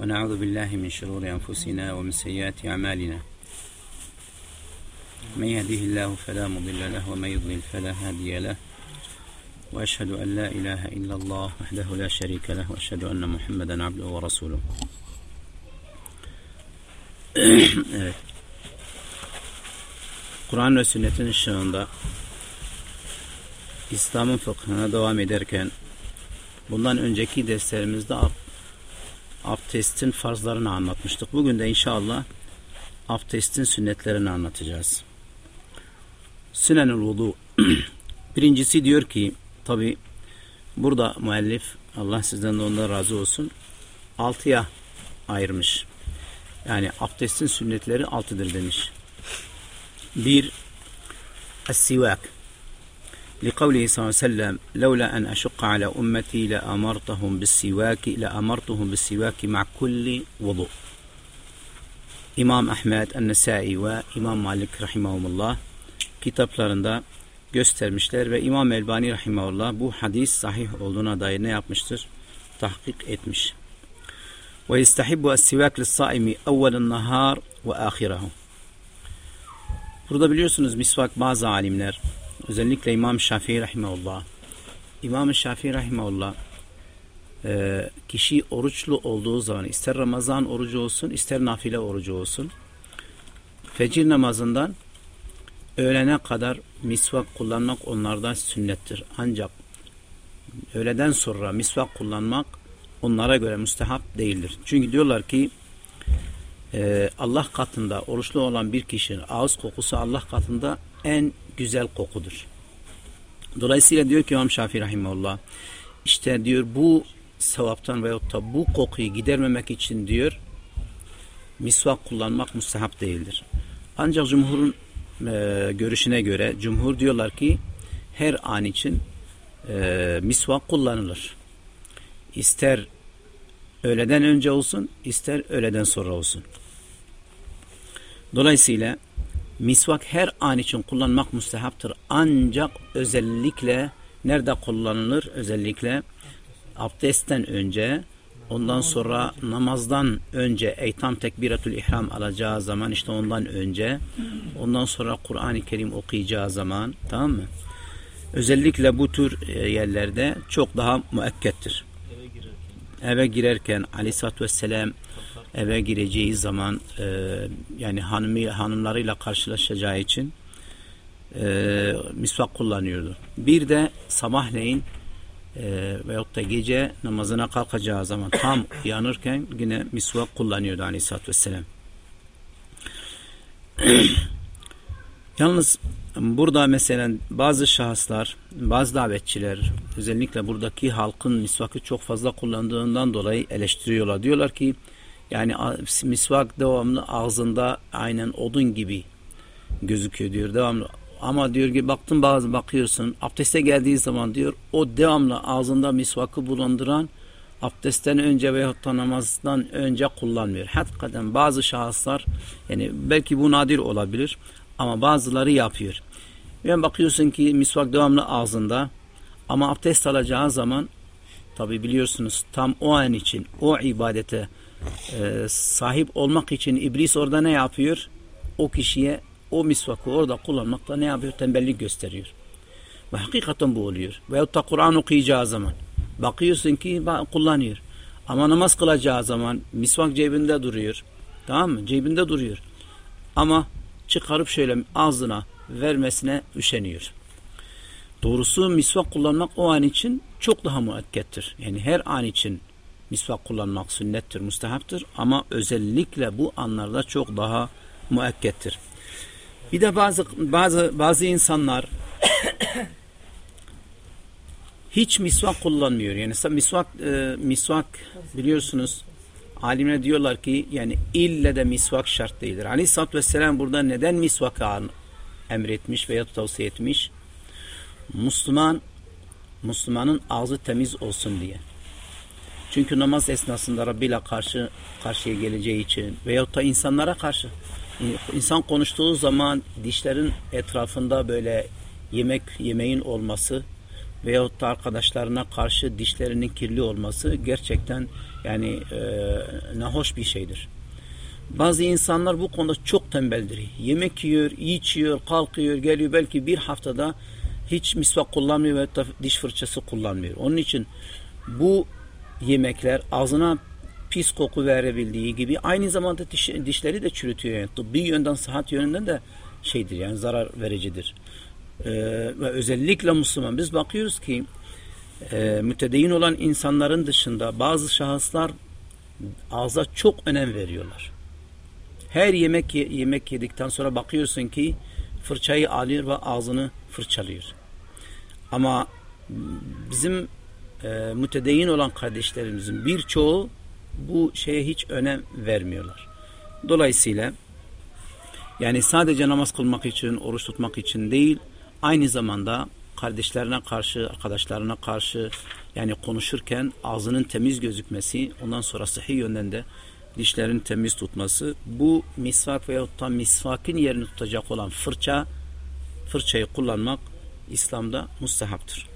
ونعوذ بالله من شرور أنفسنا ومن سيئات أعمالنا. من يهده الله فلا مضل له ومن يضلل فلا هادي له. وأشهد أن لا إله إلا الله وحده لا شريك له وأشهد أن محمدا عبده ورسوله. Kur'an ve sünnetin ışığında İslam'ın fıkhına devam ederken bundan önceki derslerimizde abdestin farzlarını anlatmıştık. Bugün de inşallah abdestin sünnetlerini anlatacağız. Sünenül vudu. Birincisi diyor ki tabi burada müellif Allah sizden de ondan razı olsun altıya ayırmış. Yani abdestin sünnetleri altıdır demiş. Bir Es-sivak لقوله صلى الله عليه وسلم لولا أن أشق على أمتي لأمرتهم بالسواك لأمرتهم بالسواك مع كل وضوء İmam Ahmed, Ennesai ve İmam Malik rahimahumullah kitaplarında göstermişler ve İmam Elbani rahimahullah bu hadis sahih olduğuna dair ne yapmıştır? Tahkik etmiş. Ve istahibbu es-sivak lis-saimi evvelen nahar ve ahirehu. Burada biliyorsunuz misvak bazı alimler özellikle İmam Şafii rahimahullah İmam Şafii rahimahullah e, kişi oruçlu olduğu zaman ister Ramazan orucu olsun ister nafile orucu olsun fecir namazından öğlene kadar misvak kullanmak onlardan sünnettir. Ancak öğleden sonra misvak kullanmak onlara göre müstehap değildir. Çünkü diyorlar ki e, Allah katında oruçlu olan bir kişinin ağız kokusu Allah katında en güzel kokudur. Dolayısıyla diyor ki İmam Şafii Rahimullah işte diyor bu sevaptan veyahut da bu kokuyu gidermemek için diyor misvak kullanmak müstehap değildir. Ancak cumhurun e, görüşüne göre cumhur diyorlar ki her an için e, misvak kullanılır. İster öğleden önce olsun ister öğleden sonra olsun. Dolayısıyla misvak her an için kullanmak müstehaptır. Ancak özellikle nerede kullanılır? Özellikle abdestten önce ondan sonra namazdan önce eytam tekbiratül ihram alacağı zaman işte ondan önce ondan sonra Kur'an-ı Kerim okuyacağı zaman tamam mı? Özellikle bu tür e, yerlerde çok daha müekkettir. Eve girerken. Eve girerken aleyhissalatü vesselam eve gireceği zaman e, yani hanımı, hanımlarıyla karşılaşacağı için e, misvak kullanıyordu. Bir de sabahleyin e, veyahut da gece namazına kalkacağı zaman tam uyanırken yine misvak kullanıyordu aleyhissalatü vesselam. Yalnız burada mesela bazı şahıslar, bazı davetçiler özellikle buradaki halkın misvakı çok fazla kullandığından dolayı eleştiriyorlar. Diyorlar ki yani misvak devamlı ağzında aynen odun gibi gözüküyor diyor devamlı. Ama diyor ki baktın bazı bakıyorsun abdeste geldiği zaman diyor o devamlı ağzında misvakı bulunduran abdestten önce veyahut da namazdan önce kullanmıyor. Hakikaten bazı şahıslar yani belki bu nadir olabilir ama bazıları yapıyor. Yani bakıyorsun ki misvak devamlı ağzında ama abdest alacağı zaman tabi biliyorsunuz tam o an için o ibadete e, sahip olmak için iblis orada ne yapıyor? O kişiye o misvakı orada kullanmakta ne yapıyor? Tembellik gösteriyor. Ve hakikaten bu oluyor. Veyahut da Kur'an okuyacağı zaman bakıyorsun ki kullanıyor. Ama namaz kılacağı zaman misvak cebinde duruyor. Tamam mı? Cebinde duruyor. Ama çıkarıp şöyle ağzına vermesine üşeniyor. Doğrusu misvak kullanmak o an için çok daha müekkettir. Yani her an için misvak kullanmak sünnettir, müstehaptır ama özellikle bu anlarda çok daha müekkettir. Bir de bazı bazı bazı insanlar hiç misvak kullanmıyor. Yani misvak e, misvak biliyorsunuz alimler diyorlar ki yani ille de misvak şart değildir. Aleyhisselatü Vesselam burada neden misvakı an- emretmiş veya tavsiye etmiş? Müslüman Müslümanın ağzı temiz olsun diye. Çünkü namaz esnasında Rabbi ile karşı karşıya geleceği için veyahut da insanlara karşı insan konuştuğu zaman dişlerin etrafında böyle yemek yemeğin olması veyahut da arkadaşlarına karşı dişlerinin kirli olması gerçekten yani e, nahoş bir şeydir. Bazı insanlar bu konuda çok tembeldir. Yemek yiyor, içiyor, kalkıyor, geliyor belki bir haftada hiç misvak kullanmıyor ve diş fırçası kullanmıyor. Onun için bu yemekler ağzına pis koku verebildiği gibi aynı zamanda diş, dişleri de çürütüyor. Yani tıbbi yönden, sıhhat yönünden de şeydir yani zarar vericidir. Ee, ve özellikle Müslüman biz bakıyoruz ki e, mütedeyyin olan insanların dışında bazı şahıslar ağza çok önem veriyorlar. Her yemek yemek yedikten sonra bakıyorsun ki fırçayı alıyor ve ağzını fırçalıyor. Ama bizim e, mütedeyyin olan kardeşlerimizin birçoğu bu şeye hiç önem vermiyorlar. Dolayısıyla yani sadece namaz kılmak için, oruç tutmak için değil, aynı zamanda kardeşlerine karşı, arkadaşlarına karşı yani konuşurken ağzının temiz gözükmesi, ondan sonra sıhhi yönden de dişlerin temiz tutması, bu misvak veyahut da misvakın yerini tutacak olan fırça, fırçayı kullanmak İslam'da mustahaptır.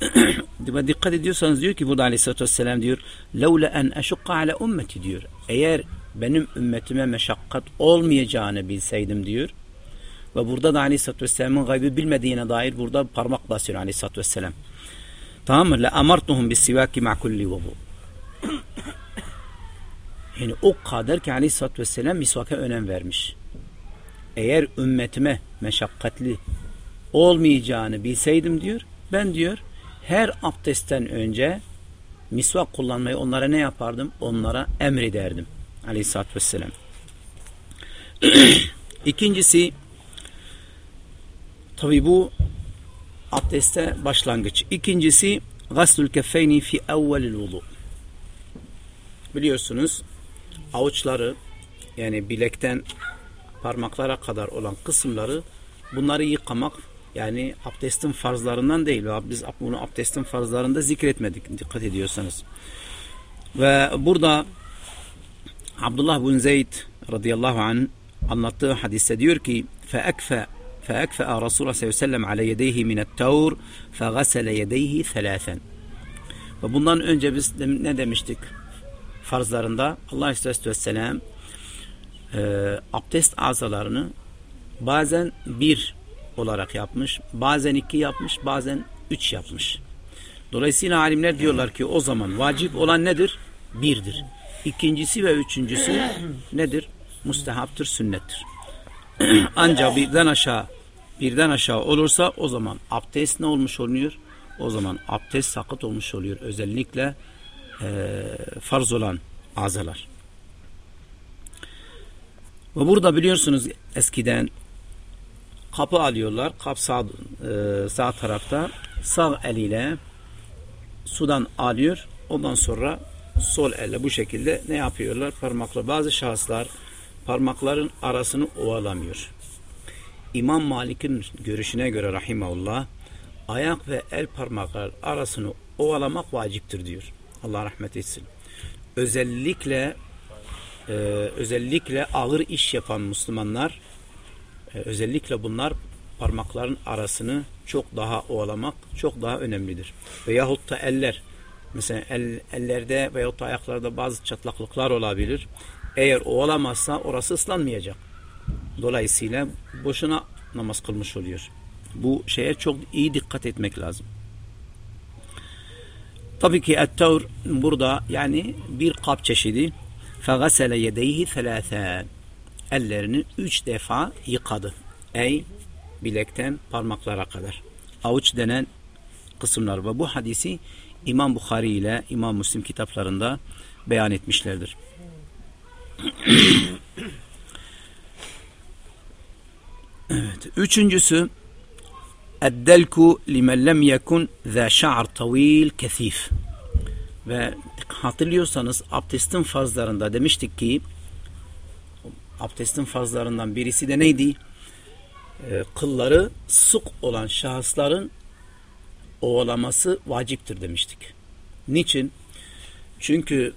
Ve dikkat ediyorsanız diyor ki burada aleyhissalatü vesselam diyor لَوْلَا en اَشُقَّ ala ümmeti diyor. Eğer benim ümmetime meşakkat olmayacağını bilseydim diyor. Ve burada da aleyhissalatü vesselamın gaybı bilmediğine dair burada parmak basıyor aleyhissalatü vesselam. Tamam mı? لَاَمَرْتُهُمْ بِالسِّوَاكِ مَعْ كُلِّ وَضُوا Yani o kadar ki aleyhissalatü vesselam misvaka önem vermiş. Eğer ümmetime meşakkatli olmayacağını bilseydim diyor. Ben diyor her abdestten önce misvak kullanmayı onlara ne yapardım? Onlara emrederdim. Aleyhisselatü Vesselam. İkincisi tabi bu abdeste başlangıç. İkincisi gaslül keffeyni fi evvelil vudu. Biliyorsunuz avuçları yani bilekten parmaklara kadar olan kısımları bunları yıkamak yani abdestin farzlarından değil. Biz bunu abdestin farzlarında zikretmedik dikkat ediyorsanız. Ve burada Abdullah bin Zeyd radıyallahu anh anlattığı hadiste diyor ki فَاَكْفَ فَاَكْفَأَ رَسُولَ sallallahu aleyhi ve sellem ala yedeyhi minet tavr فَغَسَلَ yedeyhi thelâthen Ve bundan önce biz ne demiştik? Farzlarında Allah Aleyhisselatü Vesselam e, abdest azalarını bazen bir olarak yapmış. Bazen iki yapmış, bazen üç yapmış. Dolayısıyla alimler diyorlar ki o zaman vacip olan nedir? Birdir. İkincisi ve üçüncüsü nedir? Mustahaptır, sünnettir. Ancak birden aşağı birden aşağı olursa o zaman abdest ne olmuş oluyor? O zaman abdest sakıt olmuş oluyor. Özellikle e, farz olan azalar. Ve burada biliyorsunuz eskiden kapı alıyorlar. Kap sağ, e, sağ tarafta sağ eliyle sudan alıyor. Ondan sonra sol elle bu şekilde ne yapıyorlar? Parmakla bazı şahıslar parmakların arasını ovalamıyor. İmam Malik'in görüşüne göre rahimahullah ayak ve el parmaklar arasını ovalamak vaciptir diyor. Allah rahmet etsin. Özellikle e, özellikle ağır iş yapan Müslümanlar özellikle bunlar parmakların arasını çok daha ovalamak çok daha önemlidir. Veyahut da eller mesela el, ellerde veyahut da ayaklarda bazı çatlaklıklar olabilir. Eğer ovalamazsa orası ıslanmayacak. Dolayısıyla boşuna namaz kılmış oluyor. Bu şeye çok iyi dikkat etmek lazım. Tabii ki et-tavr burada yani bir kap çeşidi. فَغَسَلَ يَدَيْهِ ثَلَاثًا ellerini üç defa yıkadı. Ey bilekten parmaklara kadar. Avuç denen kısımlar ve bu hadisi İmam Bukhari ile İmam Müslim kitaplarında beyan etmişlerdir. evet. Üçüncüsü Eddelku limen lem yekun za şa'r tavil kesif. Ve hatırlıyorsanız abdestin farzlarında demiştik ki abdestin farzlarından birisi de neydi? Ee, kılları sık olan şahısların ovalaması vaciptir demiştik. Niçin? Çünkü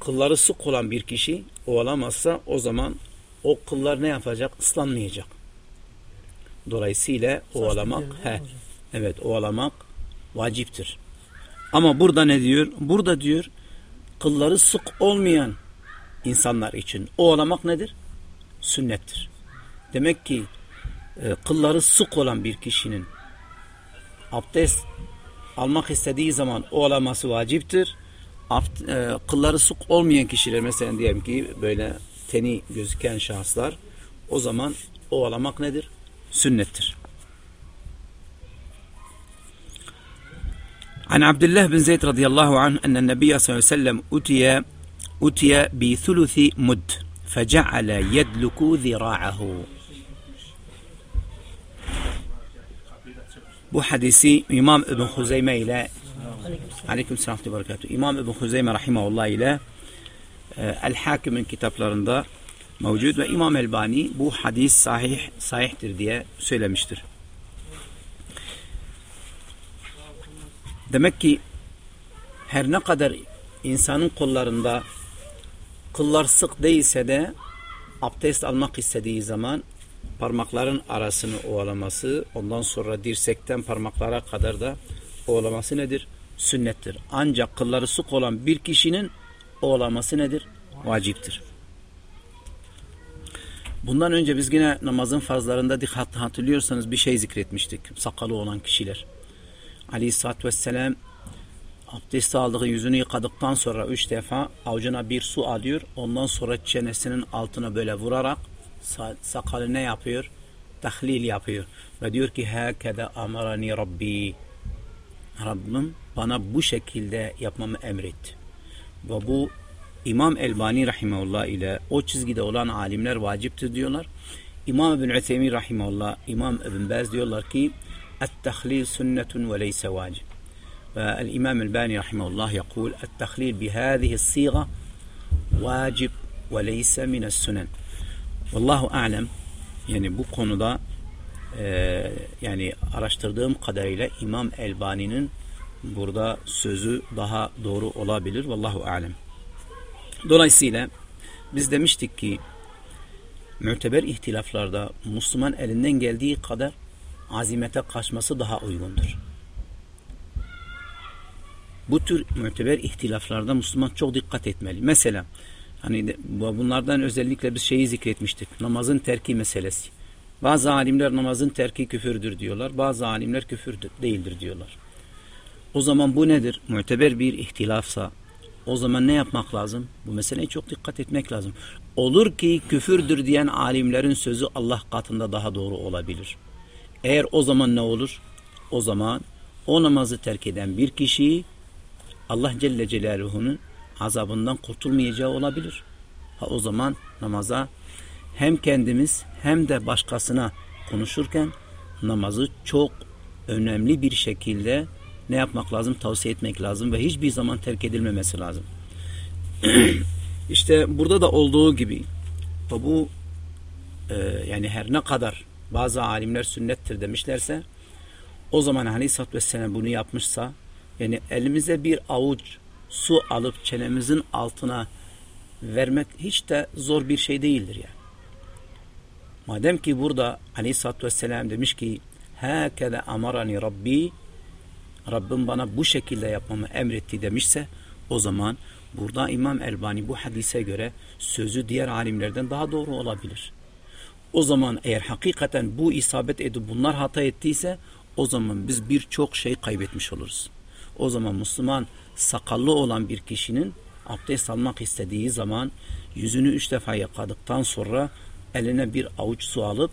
kılları sık olan bir kişi ovalamazsa o zaman o kıllar ne yapacak? Islanmayacak. Dolayısıyla ovalamak he, evet ovalamak vaciptir. Ama burada ne diyor? Burada diyor kılları sık olmayan insanlar için ovalamak nedir? sünnettir. Demek ki e, kılları sık olan bir kişinin abdest almak istediği zaman o alaması vaciptir. Abt, e, kılları sık olmayan kişiler mesela diyelim ki böyle teni gözüken şahıslar o zaman o alamak nedir? Sünnettir. An Abdullah bin Zeyd radıyallahu anh enne nebiye sallallahu aleyhi ve sellem utiye utiye bi thuluthi mudd. فجعل يدلك ذراعه Bu hadisi İmam İbn Huzeyme ile Aleyküm selam ve berekatuhu. İmam İbn Huzeyme rahimahullah ile e, El Hakim'in kitaplarında mevcut ve İmam Elbani bu hadis sahih sahihtir diye söylemiştir. Demek ki her ne kadar insanın kollarında kıllar sık değilse de abdest almak istediği zaman parmakların arasını ovalaması, ondan sonra dirsekten parmaklara kadar da ovalaması nedir? Sünnettir. Ancak kılları sık olan bir kişinin ovalaması nedir? Vaciptir. Bundan önce biz yine namazın farzlarında dikkat hatırlıyorsanız bir şey zikretmiştik. Sakalı olan kişiler. Aleyhisselatü Vesselam abdesti aldığı yüzünü yıkadıktan sonra üç defa avucuna bir su alıyor. Ondan sonra çenesinin altına böyle vurarak sakalı ne yapıyor? Tahlil yapıyor. Ve diyor ki Hâkede amarani Rabbi Rabbim bana bu şekilde yapmamı emretti. Ve bu İmam Elbani Rahimahullah ile o çizgide olan alimler vaciptir diyorlar. İmam İbn Ütheymin Rahimahullah, İmam İbn Bez diyorlar ki التخليل سنة وليس واجب والإمام الباني رحمه الله يقول التخليل بهذه الصيغة واجب وليس من السنن والله أعلم yani bu konuda e, yani araştırdığım kadarıyla İmam Elbani'nin burada sözü daha doğru olabilir. Vallahu alem. Dolayısıyla biz demiştik ki müteber ihtilaflarda Müslüman elinden geldiği kadar azimete kaçması daha uygundur. Bu tür müteber ihtilaflarda Müslüman çok dikkat etmeli. Mesela hani bunlardan özellikle biz şeyi zikretmiştik. Namazın terki meselesi. Bazı alimler namazın terki küfürdür diyorlar. Bazı alimler küfür değildir diyorlar. O zaman bu nedir? Müteber bir ihtilafsa o zaman ne yapmak lazım? Bu meseleye çok dikkat etmek lazım. Olur ki küfürdür diyen alimlerin sözü Allah katında daha doğru olabilir. Eğer o zaman ne olur? O zaman o namazı terk eden bir kişi Allah Celle Celaluhu'nun azabından kurtulmayacağı olabilir. Ha o zaman namaza hem kendimiz hem de başkasına konuşurken namazı çok önemli bir şekilde ne yapmak lazım? Tavsiye etmek lazım ve hiçbir zaman terk edilmemesi lazım. İşte burada da olduğu gibi bu e, yani her ne kadar bazı alimler sünnettir demişlerse o zaman Aleyhisselatü Vesselam bunu yapmışsa yani elimize bir avuç su alıp çenemizin altına vermek hiç de zor bir şey değildir yani. Madem ki burada Aleyhisselatü Vesselam demiş ki Hâkede amarani Rabbi Rabbim bana bu şekilde yapmamı emretti demişse o zaman burada İmam Elbani bu hadise göre sözü diğer alimlerden daha doğru olabilir. O zaman eğer hakikaten bu isabet edip bunlar hata ettiyse o zaman biz birçok şey kaybetmiş oluruz. O zaman Müslüman sakallı olan bir kişinin abdest almak istediği zaman yüzünü üç defa yıkadıktan sonra eline bir avuç su alıp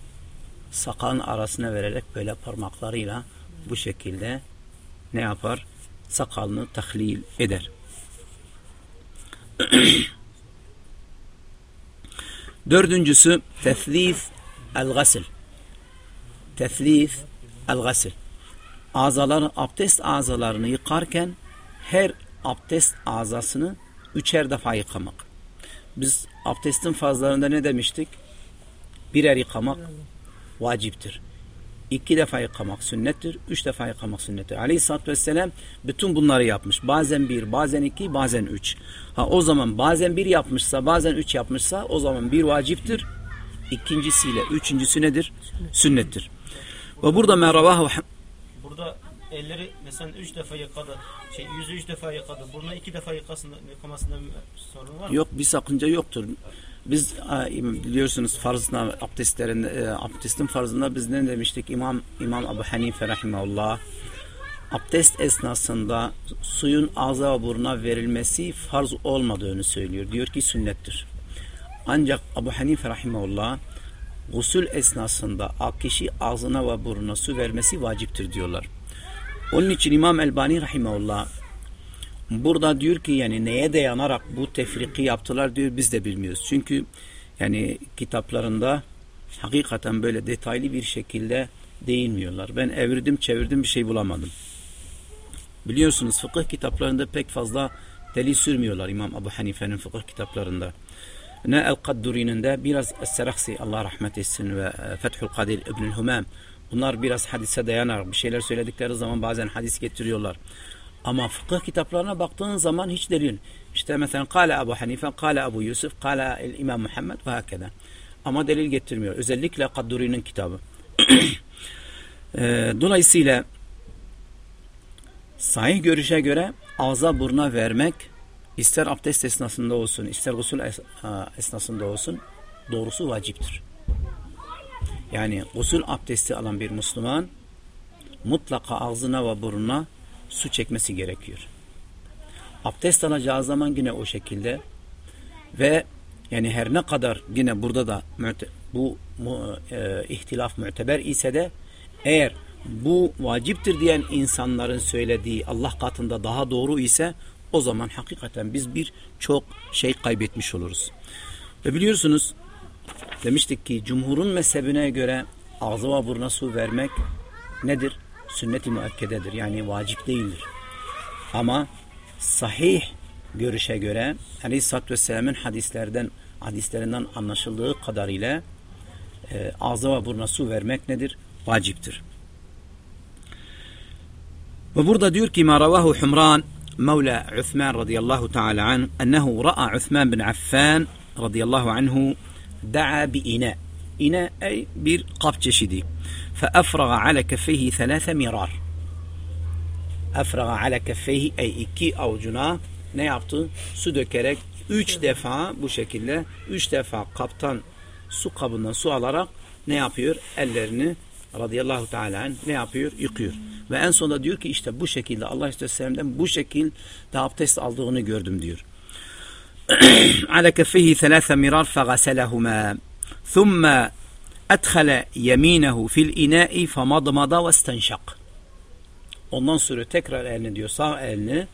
sakalın arasına vererek böyle parmaklarıyla bu şekilde ne yapar? Sakalını tahlil eder. Dördüncüsü teflif el-gasil. Teflif el-gasil. Azaları, abdest azalarını yıkarken her abdest azasını üçer defa yıkamak. Biz abdestin fazlarında ne demiştik? Birer yıkamak vaciptir. İki defa yıkamak sünnettir. Üç defa yıkamak sünnettir. Aleyhisselatü Vesselam bütün bunları yapmış. Bazen bir, bazen iki, bazen üç. Ha, o zaman bazen bir yapmışsa, bazen üç yapmışsa o zaman bir vaciptir. İkincisiyle üçüncüsü nedir? Sünnettir. Ve burada meravahu Burada elleri mesela 3 defa yıkadı. Şey yüzü 3 defa yıkadı. Burnu 2 defa yıkasında, yıkamasında bir sorun var mı? Yok bir sakınca yoktur. Biz biliyorsunuz farzına abdestlerin e, abdestin farzında biz ne demiştik? İmam İmam Ebu Hanife rahimehullah abdest esnasında suyun ağza ve buruna verilmesi farz olmadığını söylüyor. Diyor ki sünnettir. Ancak Ebu Hanife rahimehullah gusül esnasında kişi ağzına ve burnuna su vermesi vaciptir diyorlar. Onun için İmam Elbani rahimehullah burada diyor ki yani neye dayanarak bu tefriki yaptılar diyor biz de bilmiyoruz. Çünkü yani kitaplarında hakikaten böyle detaylı bir şekilde değinmiyorlar. Ben evirdim çevirdim bir şey bulamadım. Biliyorsunuz fıkıh kitaplarında pek fazla delil sürmüyorlar İmam Ebu Hanife'nin fıkıh kitaplarında. Ne El-Kadduri'nin de biraz Es-Seraksi Allah rahmet etsin ve e, Fethül Kadir İbnül Humam bunlar biraz hadise dayanarak bir şeyler söyledikleri zaman bazen hadis getiriyorlar. Ama fıkıh kitaplarına baktığın zaman hiç delil. İşte mesela Kale Ebu Hanife, Kale Ebu Yusuf, Kale İmam Muhammed ve hakeda. Ama delil getirmiyor. Özellikle Kadduri'nin kitabı. E, dolayısıyla sahih görüşe göre ağza buruna vermek ister abdest esnasında olsun, ister gusül es esnasında olsun doğrusu vaciptir. Yani gusül abdesti alan bir Müslüman mutlaka ağzına ve burnuna su çekmesi gerekiyor. Abdest alacağı zaman yine o şekilde ve yani her ne kadar yine burada da bu e, ihtilaf müteber ise de eğer bu vaciptir diyen insanların söylediği Allah katında daha doğru ise o zaman hakikaten biz bir çok şey kaybetmiş oluruz. Ve biliyorsunuz demiştik ki cumhurun mezhebine göre ağzı ve buruna su vermek nedir? Sünnet-i müekkededir. Yani vacip değildir. Ama sahih görüşe göre Aleyhisselatü Vesselam'ın hadislerden hadislerinden anlaşıldığı kadarıyla e, ağza ve buruna su vermek nedir? Vaciptir. Ve burada diyor ki ma ravahu Humran مولى عثمان رضي الله تعالى عنه أنه رأى عثمان بن عفان رضي الله عنه دعا بإناء إناء أي bir kap çeşidi فأفرغ على كفيه ثلاث mirar أفرغ على كفيه أي iki avucuna ne yaptı? Su dökerek üç defa bu şekilde üç defa kaptan su kabından su alarak ne yapıyor? Ellerini radıyallahu teala ne yapıyor? Yıkıyor. Ve en sonunda diyor ki işte bu şekilde Allah Aleyhisselam'dan bu şekilde abdest aldığını gördüm diyor. على كفيه ثلاث مرار فغسلهما ثم أدخل يمينه في الإناء فمضمض واستنشق Ondan sonra tekrar elini diyor sağ elini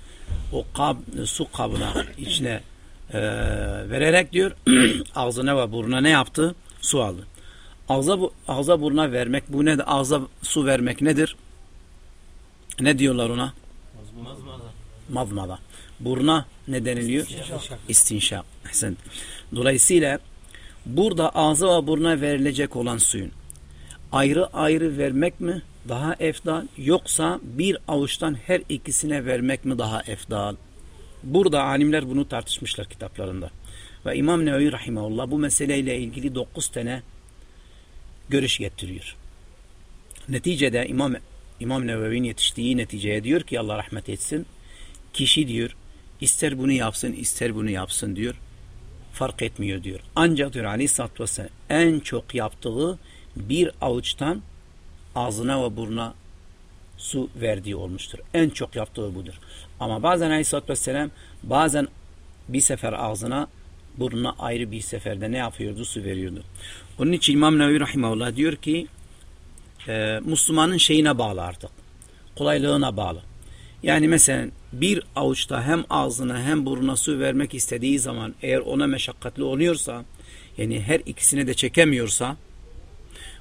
o kab, su kabına içine e, vererek diyor ağzına ve burnuna ne yaptı? Su aldı. Ağza, ağza buruna vermek bu ne? Ağza su vermek nedir? Ne diyorlar ona? Mazmada. Mazmada. Buruna ne deniliyor? İstinşak. İstinşak. Dolayısıyla burada ağza ve buruna verilecek olan suyun ayrı ayrı vermek mi daha efdal yoksa bir avuçtan her ikisine vermek mi daha efdal? Burada alimler bunu tartışmışlar kitaplarında. Ve İmam Nevevi Rahimahullah bu meseleyle ilgili dokuz tane görüş getiriyor. Neticede İmam İmam Nevevi'nin yetiştiği neticeye diyor ki Allah rahmet etsin. Kişi diyor ister bunu yapsın ister bunu yapsın diyor. Fark etmiyor diyor. Ancak diyor Aleyhisselatü Vesselam en çok yaptığı bir avuçtan ağzına ve burnuna su verdiği olmuştur. En çok yaptığı budur. Ama bazen Aleyhisselatü Vesselam bazen bir sefer ağzına burnuna ayrı bir seferde ne yapıyordu? Su veriyordu. Onun için İmam Nevi Rahimahullah diyor ki e, Müslümanın şeyine bağlı artık. Kolaylığına bağlı. Yani mesela bir avuçta hem ağzına hem burnuna su vermek istediği zaman eğer ona meşakkatli oluyorsa yani her ikisini de çekemiyorsa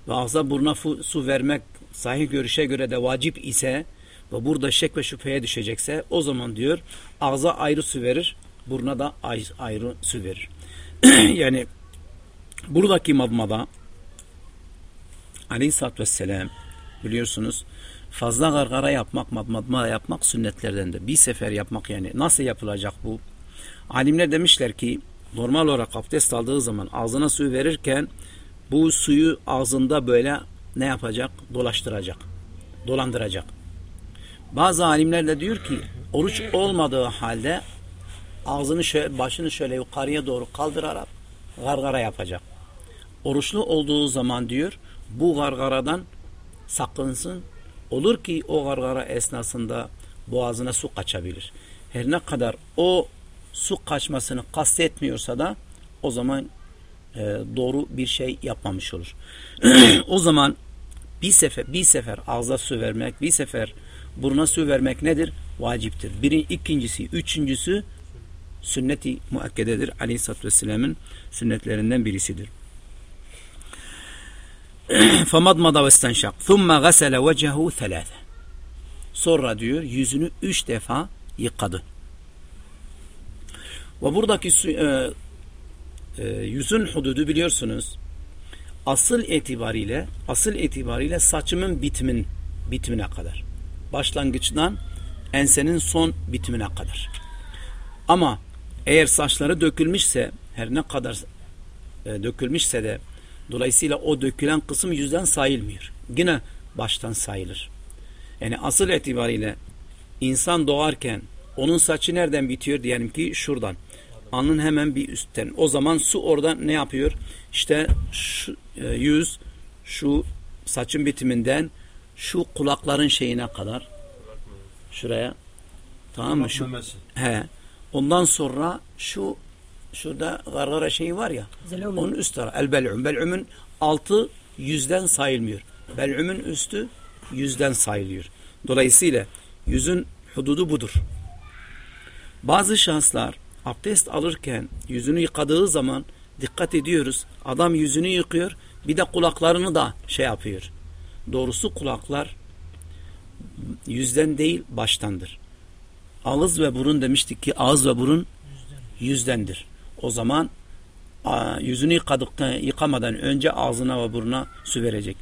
ve ağza buruna su vermek sahih görüşe göre de vacip ise ve burada şek ve şüpheye düşecekse o zaman diyor ağza ayrı su verir, buruna da ay- ayrı su verir. yani buradaki madmada Aleyhisselatü Vesselam biliyorsunuz fazla gargara yapmak, madmadma yapmak sünnetlerdendir. Bir sefer yapmak yani. Nasıl yapılacak bu? Alimler demişler ki normal olarak abdest aldığı zaman ağzına suyu verirken bu suyu ağzında böyle ne yapacak? Dolaştıracak. Dolandıracak. Bazı alimler de diyor ki oruç olmadığı halde ağzını şöyle, başını şöyle yukarıya doğru kaldırarak gargara yapacak. Oruçlu olduğu zaman diyor bu gargaradan sakınsın. Olur ki o gargara esnasında boğazına su kaçabilir. Her ne kadar o su kaçmasını kastetmiyorsa da o zaman e, doğru bir şey yapmamış olur. o zaman bir sefer bir sefer ağza su vermek, bir sefer buruna su vermek nedir? Vaciptir. Birin, ikincisi, üçüncüsü sünneti muakkededir. Aleyhisselatü Vesselam'ın sünnetlerinden birisidir. فَمَضْمَضَ وَاسْتَنْشَقْ ثُمَّ غَسَلَ وَجَهُ ثَلَاثًا Sonra diyor yüzünü üç defa yıkadı. Ve buradaki su, e, e, yüzün hududu biliyorsunuz asıl itibariyle asıl itibariyle saçımın bitimin bitimine kadar. Başlangıçtan ensenin son bitimine kadar. Ama eğer saçları dökülmüşse her ne kadar e, dökülmüşse de dolayısıyla o dökülen kısım yüzden sayılmıyor. Yine baştan sayılır. Yani asıl itibariyle insan doğarken onun saçı nereden bitiyor diyelim ki şuradan. Alnın hemen bir üstten. O zaman su orada ne yapıyor? İşte şu, e, yüz şu saçın bitiminden şu kulakların şeyine kadar şuraya tamam mı? Şu, he. Ondan sonra şu şurada gargara şeyi var ya Zelum. onun üst tarafı el bel'um. Bel'umun altı yüzden sayılmıyor. Bel'umun üstü yüzden sayılıyor. Dolayısıyla yüzün hududu budur. Bazı şahıslar abdest alırken yüzünü yıkadığı zaman dikkat ediyoruz. Adam yüzünü yıkıyor bir de kulaklarını da şey yapıyor. Doğrusu kulaklar yüzden değil baştandır. Ağız ve burun demiştik ki ağız ve burun yüzdendir. O zaman yüzünü yıkadıktan, yıkamadan önce ağzına ve burnuna su verecek.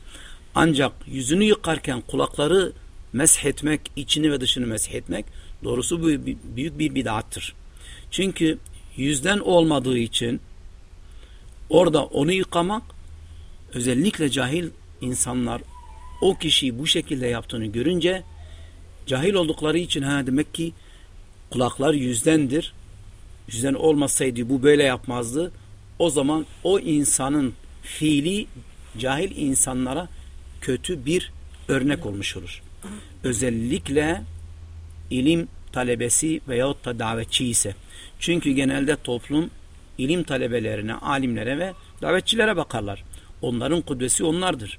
Ancak yüzünü yıkarken kulakları mesh etmek, içini ve dışını mesh etmek doğrusu büyük bir bid'attır. Çünkü yüzden olmadığı için orada onu yıkamak özellikle cahil insanlar o kişiyi bu şekilde yaptığını görünce cahil oldukları için ha demek ki kulaklar yüzdendir. Yüzden olmasaydı bu böyle yapmazdı. O zaman o insanın fiili cahil insanlara kötü bir örnek olmuş olur. Özellikle ilim talebesi veyahut da davetçi ise. Çünkü genelde toplum ilim talebelerine, alimlere ve davetçilere bakarlar. Onların kudvesi onlardır.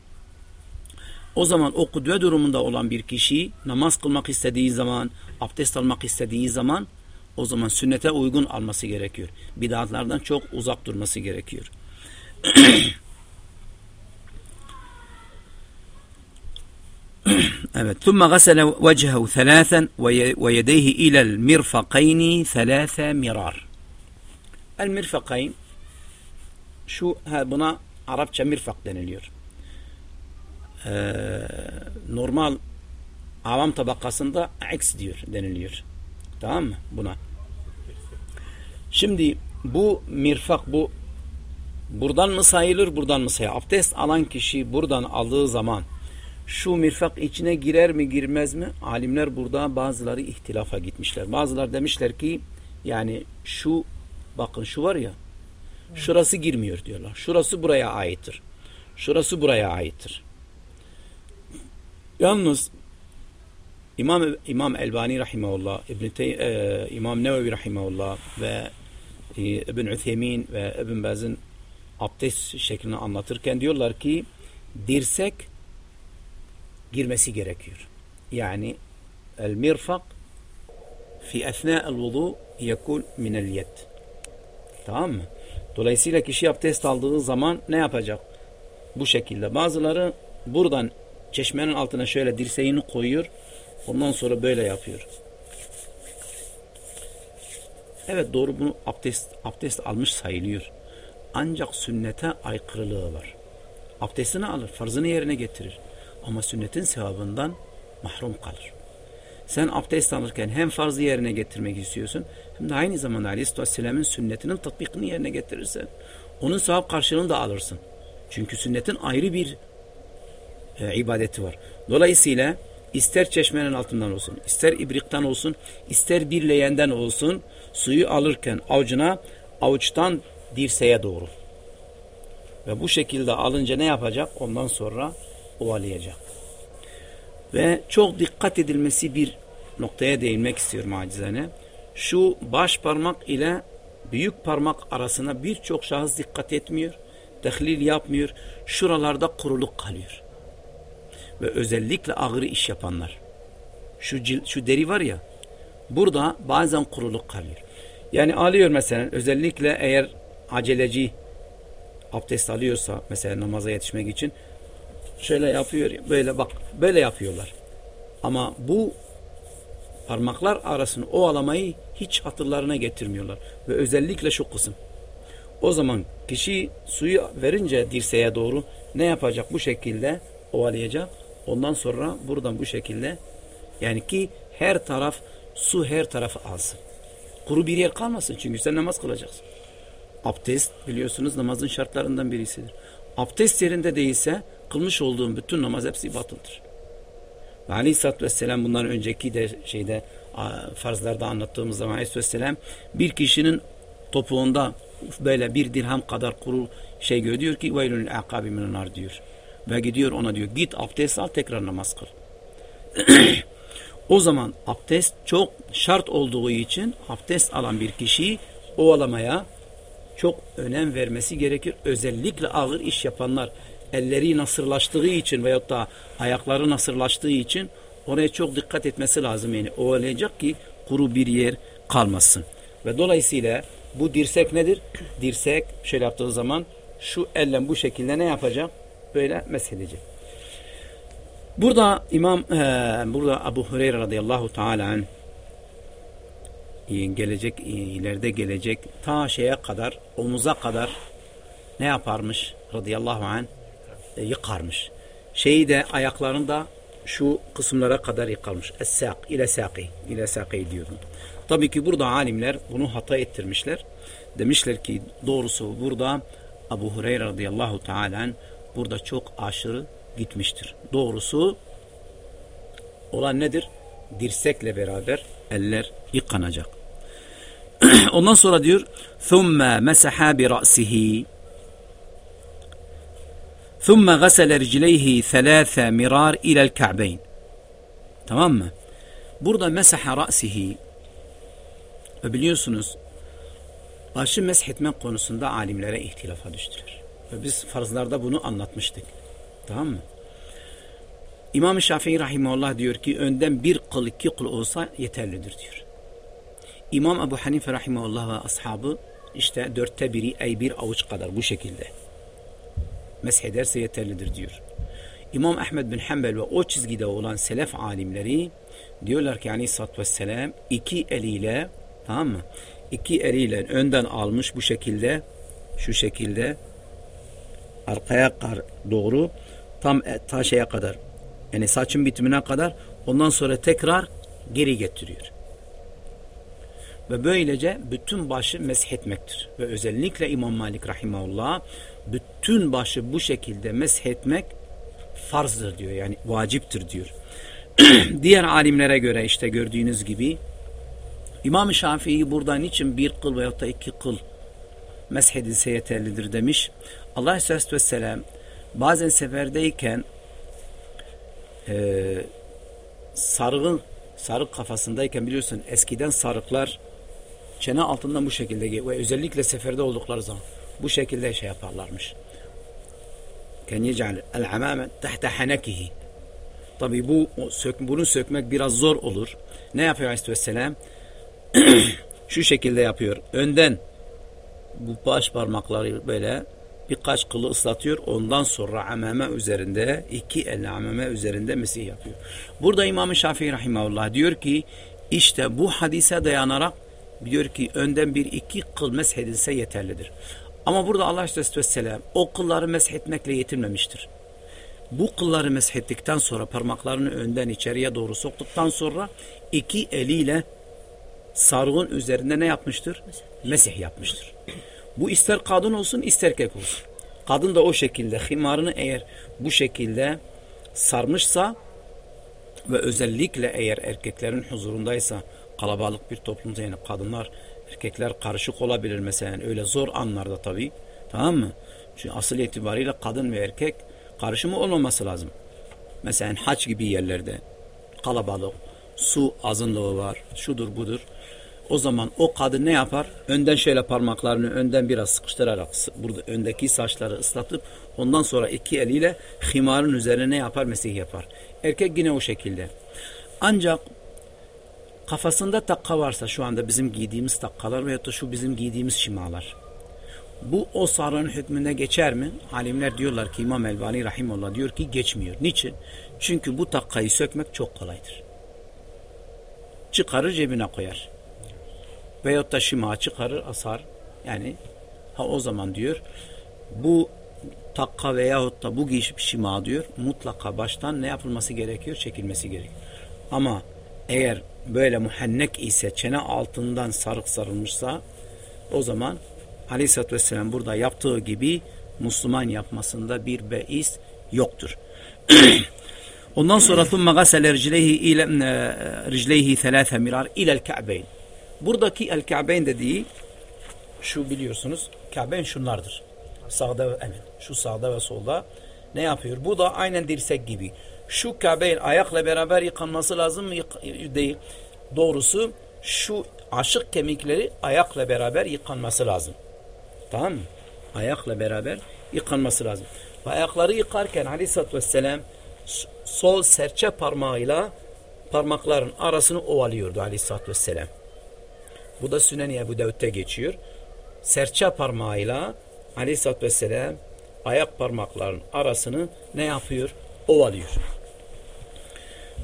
O zaman o kudve durumunda olan bir kişi namaz kılmak istediği zaman, abdest almak istediği zaman o zaman sünnete uygun alması gerekiyor. Bidatlardan çok uzak durması gerekiyor. Evet. ثم غسل وجهه ثلاثا وي- ويديه إلى المرفقين ثلاث مرار. المرفقين şu ha, buna Arapça mirfak deniliyor. Ee, normal avam tabakasında eks diyor deniliyor. Tamam mı buna? Şimdi bu mirfak bu buradan mı sayılır buradan mı sayılır? Abdest alan kişi buradan aldığı zaman şu mirfak içine girer mi girmez mi? Alimler burada bazıları ihtilafa gitmişler. Bazılar demişler ki yani şu bakın şu var ya şurası girmiyor diyorlar. Şurası buraya aittir. Şurası buraya aittir. Yalnız İmam İmam Elbani rahimehullah, İbn Tey, e, İmam Nevevi rahimehullah ve e, İbn Üthemin ve İbn Baz'ın abdest şeklini anlatırken diyorlar ki dirsek girmesi gerekiyor. Yani el mirfak fi esna el vudu yekun min el yed. Tamam mı? Dolayısıyla kişi abdest aldığı zaman ne yapacak? Bu şekilde. Bazıları buradan çeşmenin altına şöyle dirseğini koyuyor. Ondan sonra böyle yapıyor. Evet doğru bunu abdest abdest almış sayılıyor. Ancak sünnete aykırılığı var. Abdestini alır, farzını yerine getirir. Ama sünnetin sevabından mahrum kalır. Sen abdest alırken hem farzı yerine getirmek istiyorsun hem de aynı zamanda Aleyhisselam'ın sünnetinin tatbikini yerine getirirsen onun sevap karşılığını da alırsın. Çünkü sünnetin ayrı bir e, ibadeti var. Dolayısıyla ister çeşmenin altından olsun, ister ibrikten olsun, ister bir leğenden olsun suyu alırken avucuna avuçtan dirseğe doğru. Ve bu şekilde alınca ne yapacak? Ondan sonra ovalayacak. Ve çok dikkat edilmesi bir noktaya değinmek istiyorum acizane. Şu baş parmak ile büyük parmak arasına birçok şahıs dikkat etmiyor. Tehlil yapmıyor. Şuralarda kuruluk kalıyor. Ve özellikle ağır iş yapanlar. Şu, cil, şu deri var ya burada bazen kuruluk kalıyor. Yani alıyor mesela özellikle eğer aceleci abdest alıyorsa mesela namaza yetişmek için şöyle yapıyor böyle bak böyle yapıyorlar. Ama bu parmaklar arasını ovalamayı hiç hatırlarına getirmiyorlar. Ve özellikle şu kısım. O zaman kişi suyu verince dirseğe doğru ne yapacak? Bu şekilde ovalayacak. Ondan sonra buradan bu şekilde yani ki her taraf su her tarafı alsın. Kuru bir yer kalmasın çünkü sen namaz kılacaksın. Abdest biliyorsunuz namazın şartlarından birisidir. Abdest yerinde değilse kılmış olduğun bütün namaz hepsi batıldır. Ve Aleyhisselatü Vesselam bundan önceki de şeyde farzlarda anlattığımız zaman Aleyhisselam bir kişinin topuğunda böyle bir dirham kadar kuru şey görüyor ki veylül akabi nar diyor. Ve gidiyor ona diyor git abdest al tekrar namaz kıl. o zaman abdest çok şart olduğu için abdest alan bir kişi ovalamaya çok önem vermesi gerekir. Özellikle ağır iş yapanlar elleri nasırlaştığı için veyahut da ayakları nasırlaştığı için oraya çok dikkat etmesi lazım. Yani ovalayacak ki kuru bir yer kalmasın. Ve dolayısıyla bu dirsek nedir? Dirsek şöyle yaptığı zaman şu elle bu şekilde ne yapacak? Böyle mesedecek. Burada İmam e, burada Abu Hureyre radıyallahu teala gelecek ileride gelecek ta şeye kadar omuza kadar ne yaparmış radıyallahu anh e, yıkarmış. Şeyi de ayaklarını da şu kısımlara kadar yıkarmış. Es-sak ile saki ile saki diyordum. Tabii ki burada alimler bunu hata ettirmişler. Demişler ki doğrusu burada Abu Hureyre radıyallahu teala burada çok aşırı gitmiştir. Doğrusu olan nedir? Dirsekle beraber eller yıkanacak. Ondan sonra diyor ثُمَّ مَسَحَا بِرَأْسِهِ ثُمَّ غَسَلَ رِجْلَيْهِ ثَلَاثَ مِرَارٍ اِلَى الْكَعْبَيْنِ Tamam mı? Burada mesaha ra'sihi ve biliyorsunuz başı meshetmek konusunda alimlere ihtilafa düştüler. Ve biz farzlarda bunu anlatmıştık. Tamam mı? İmam-ı Şafii Rahimullah diyor ki önden bir kıl iki kıl olsa yeterlidir diyor. İmam Ebu Hanife Rahimullah ve ashabı işte dörtte biri ey bir avuç kadar bu şekilde meshederse yeterlidir diyor. İmam Ahmed bin Hanbel ve o çizgide olan selef alimleri diyorlar ki aleyhissalatü vesselam iki eliyle tamam mı? İki eliyle önden almış bu şekilde şu şekilde arkaya doğru tam e, ta kadar yani saçın bitimine kadar ondan sonra tekrar geri getiriyor. Ve böylece bütün başı meshetmektir. Ve özellikle İmam Malik Rahimahullah bütün başı bu şekilde meshetmek farzdır diyor. Yani vaciptir diyor. Diğer alimlere göre işte gördüğünüz gibi İmam-ı Şafii burada niçin bir kıl veyahut da iki kıl meshedilse yeterlidir demiş. Allah Aleyhisselatü Vesselam bazen seferdeyken e, sarığın sarık kafasındayken biliyorsun eskiden sarıklar çene altından bu şekilde ve özellikle seferde oldukları zaman bu şekilde şey yaparlarmış. Ken yec'al el-amame tahta hanekihi. Tabi bu sök, bunu sökmek biraz zor olur. Ne yapıyor Aleyhisselam? Şu şekilde yapıyor. Önden bu baş parmakları böyle birkaç kılı ıslatıyor. Ondan sonra amame üzerinde iki elle amame üzerinde mesih yapıyor. Burada İmam-ı Şafii Rahimahullah diyor ki işte bu hadise dayanarak diyor ki önden bir iki kıl meshedilse yeterlidir. Ama burada Allah Aleyhisselatü Vesselam o kılları meshetmekle yetinmemiştir. Bu kılları meshettikten sonra parmaklarını önden içeriye doğru soktuktan sonra iki eliyle sarığın üzerinde ne yapmıştır? Mesih yapmıştır. Bu ister kadın olsun ister erkek olsun. Kadın da o şekilde himarını eğer bu şekilde sarmışsa ve özellikle eğer erkeklerin huzurundaysa kalabalık bir toplumda yani kadınlar erkekler karışık olabilir mesela yani öyle zor anlarda tabii tamam mı? Çünkü asıl itibariyle kadın ve erkek karışımı olmaması lazım. Mesela haç gibi yerlerde kalabalık, su azınlığı var, şudur budur. O zaman o kadın ne yapar? Önden şöyle parmaklarını önden biraz sıkıştırarak burada öndeki saçları ıslatıp ondan sonra iki eliyle himarın üzerine ne yapar? Mesih yapar. Erkek yine o şekilde. Ancak kafasında takka varsa şu anda bizim giydiğimiz takkalar veyahut da şu bizim giydiğimiz şimalar. Bu o sarığın hükmünde geçer mi? Alimler diyorlar ki İmam Elbani Rahimullah diyor ki geçmiyor. Niçin? Çünkü bu takkayı sökmek çok kolaydır. Çıkarır cebine koyar. Veyahut da şima çıkarır asar. Yani ha o zaman diyor bu takka veyahut da bu giyiş şima diyor mutlaka baştan ne yapılması gerekiyor? Çekilmesi gerekiyor. Ama eğer böyle muhennek ise çene altından sarık sarılmışsa o zaman Aleyhisselatü Vesselam burada yaptığı gibi Müslüman yapmasında bir beis yoktur. Ondan sonra ثُمَّ غَسَلَ رِجْلَيْهِ ثَلَاثَ mirar اِلَى الْكَعْبَيْنِ Buradaki el Kabeyn dediği şu biliyorsunuz Kabeyn şunlardır. Sağda ve evet, şu sağda ve solda ne yapıyor? Bu da aynen dirsek gibi. Şu Kabeyn ayakla beraber yıkanması lazım mı? Değil. Doğrusu şu aşık kemikleri ayakla beraber yıkanması lazım. Tamam mı? Ayakla beraber yıkanması lazım. Ve ayakları yıkarken aleyhissalatü vesselam sol serçe parmağıyla parmakların arasını ovalıyordu aleyhissalatü vesselam. Bu da Sünen-i Ebu Davud'da geçiyor. Serçe parmağıyla aleyhissalatü vesselam ayak parmakların arasını ne yapıyor? Ovalıyor.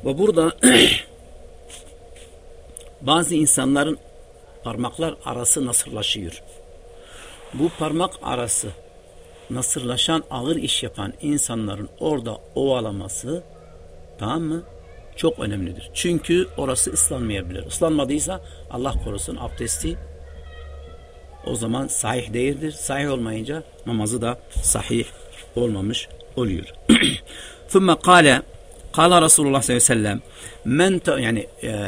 Ve burada bazı insanların parmaklar arası nasırlaşıyor. Bu parmak arası nasırlaşan ağır iş yapan insanların orada ovalaması tamam mı? Çok önemlidir. Çünkü orası ıslanmayabilir. Islanmadıysa Allah korusun abdesti o zaman sahih değildir. Sahih olmayınca namazı da sahih olmamış oluyor. ثم قال قال رسول الله صلى الله عليه وسلم من ت... يعني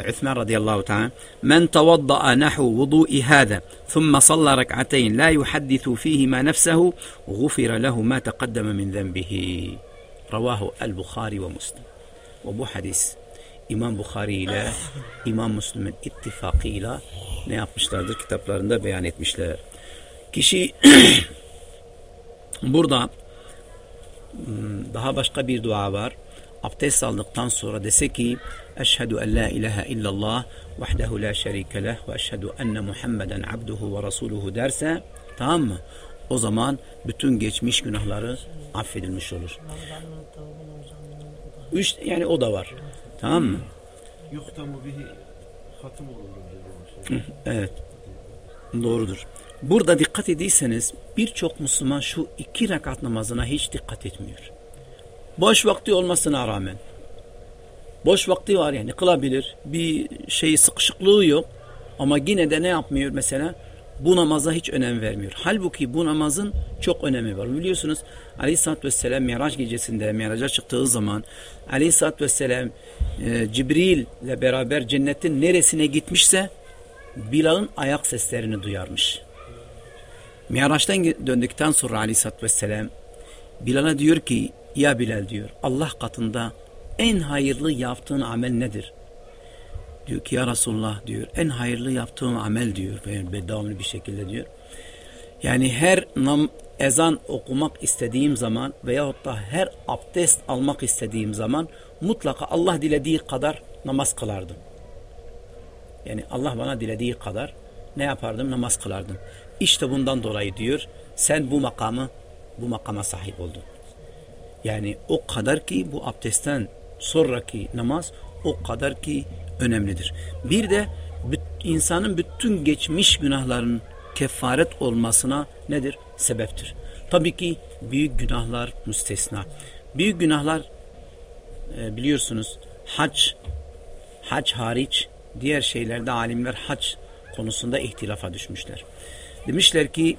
عثمان رضي الله تعالى من توضأ نحو وضوء هذا ثم صلى ركعتين لا يحدث فيهما نفسه غفر له ما تقدم من ذنبه رواه البخاري ومسلم bu hadis İmam Bukhari ile İmam Müslim'in ittifakıyla ne yapmışlardır? Kitaplarında beyan etmişler. Kişi burada daha başka bir dua var. Abdest aldıktan sonra dese ki Eşhedü en la ilahe illallah vahdehu la şerike leh ve eşhedü enne Muhammeden abduhu ve rasuluhu derse tamam mı? O zaman bütün geçmiş günahları affedilmiş olur. Üç, yani o da var. Tamam mı? Yuhtamu bihi hatım olur. Evet. Doğrudur. Burada dikkat ediyseniz birçok Müslüman şu iki rekat namazına hiç dikkat etmiyor. Boş vakti olmasına rağmen. Boş vakti var yani kılabilir. Bir şey sıkışıklığı yok. Ama yine de ne yapmıyor mesela? Bu namaza hiç önem vermiyor. Halbuki bu namazın çok önemi var. Biliyorsunuz Aleyhisselatü Vesselam Miraç gecesinde Miraç'a çıktığı zaman Aleyhisselatü Vesselam e, Cibril ile beraber cennetin neresine gitmişse Bilal'ın ayak seslerini duyarmış. Miraç'tan döndükten sonra Aleyhisselatü Vesselam Bilal'a diyor ki ya Bilal diyor Allah katında en hayırlı yaptığın amel nedir? Diyor ki ya Resulullah diyor en hayırlı yaptığım amel diyor ve bedavamlı bir şekilde diyor. Yani her nam, ezan okumak istediğim zaman veyahut da her abdest almak istediğim zaman mutlaka Allah dilediği kadar namaz kılardım. Yani Allah bana dilediği kadar ne yapardım? Namaz kılardım. İşte bundan dolayı diyor sen bu makamı bu makama sahip oldu. Yani o kadar ki bu abdestten sonraki namaz o kadar ki önemlidir. Bir de insanın bütün geçmiş günahların kefaret olmasına nedir? Sebeptir. Tabii ki büyük günahlar müstesna. Büyük günahlar e, biliyorsunuz hac hac hariç diğer şeylerde alimler hac konusunda ihtilafa düşmüşler. Demişler ki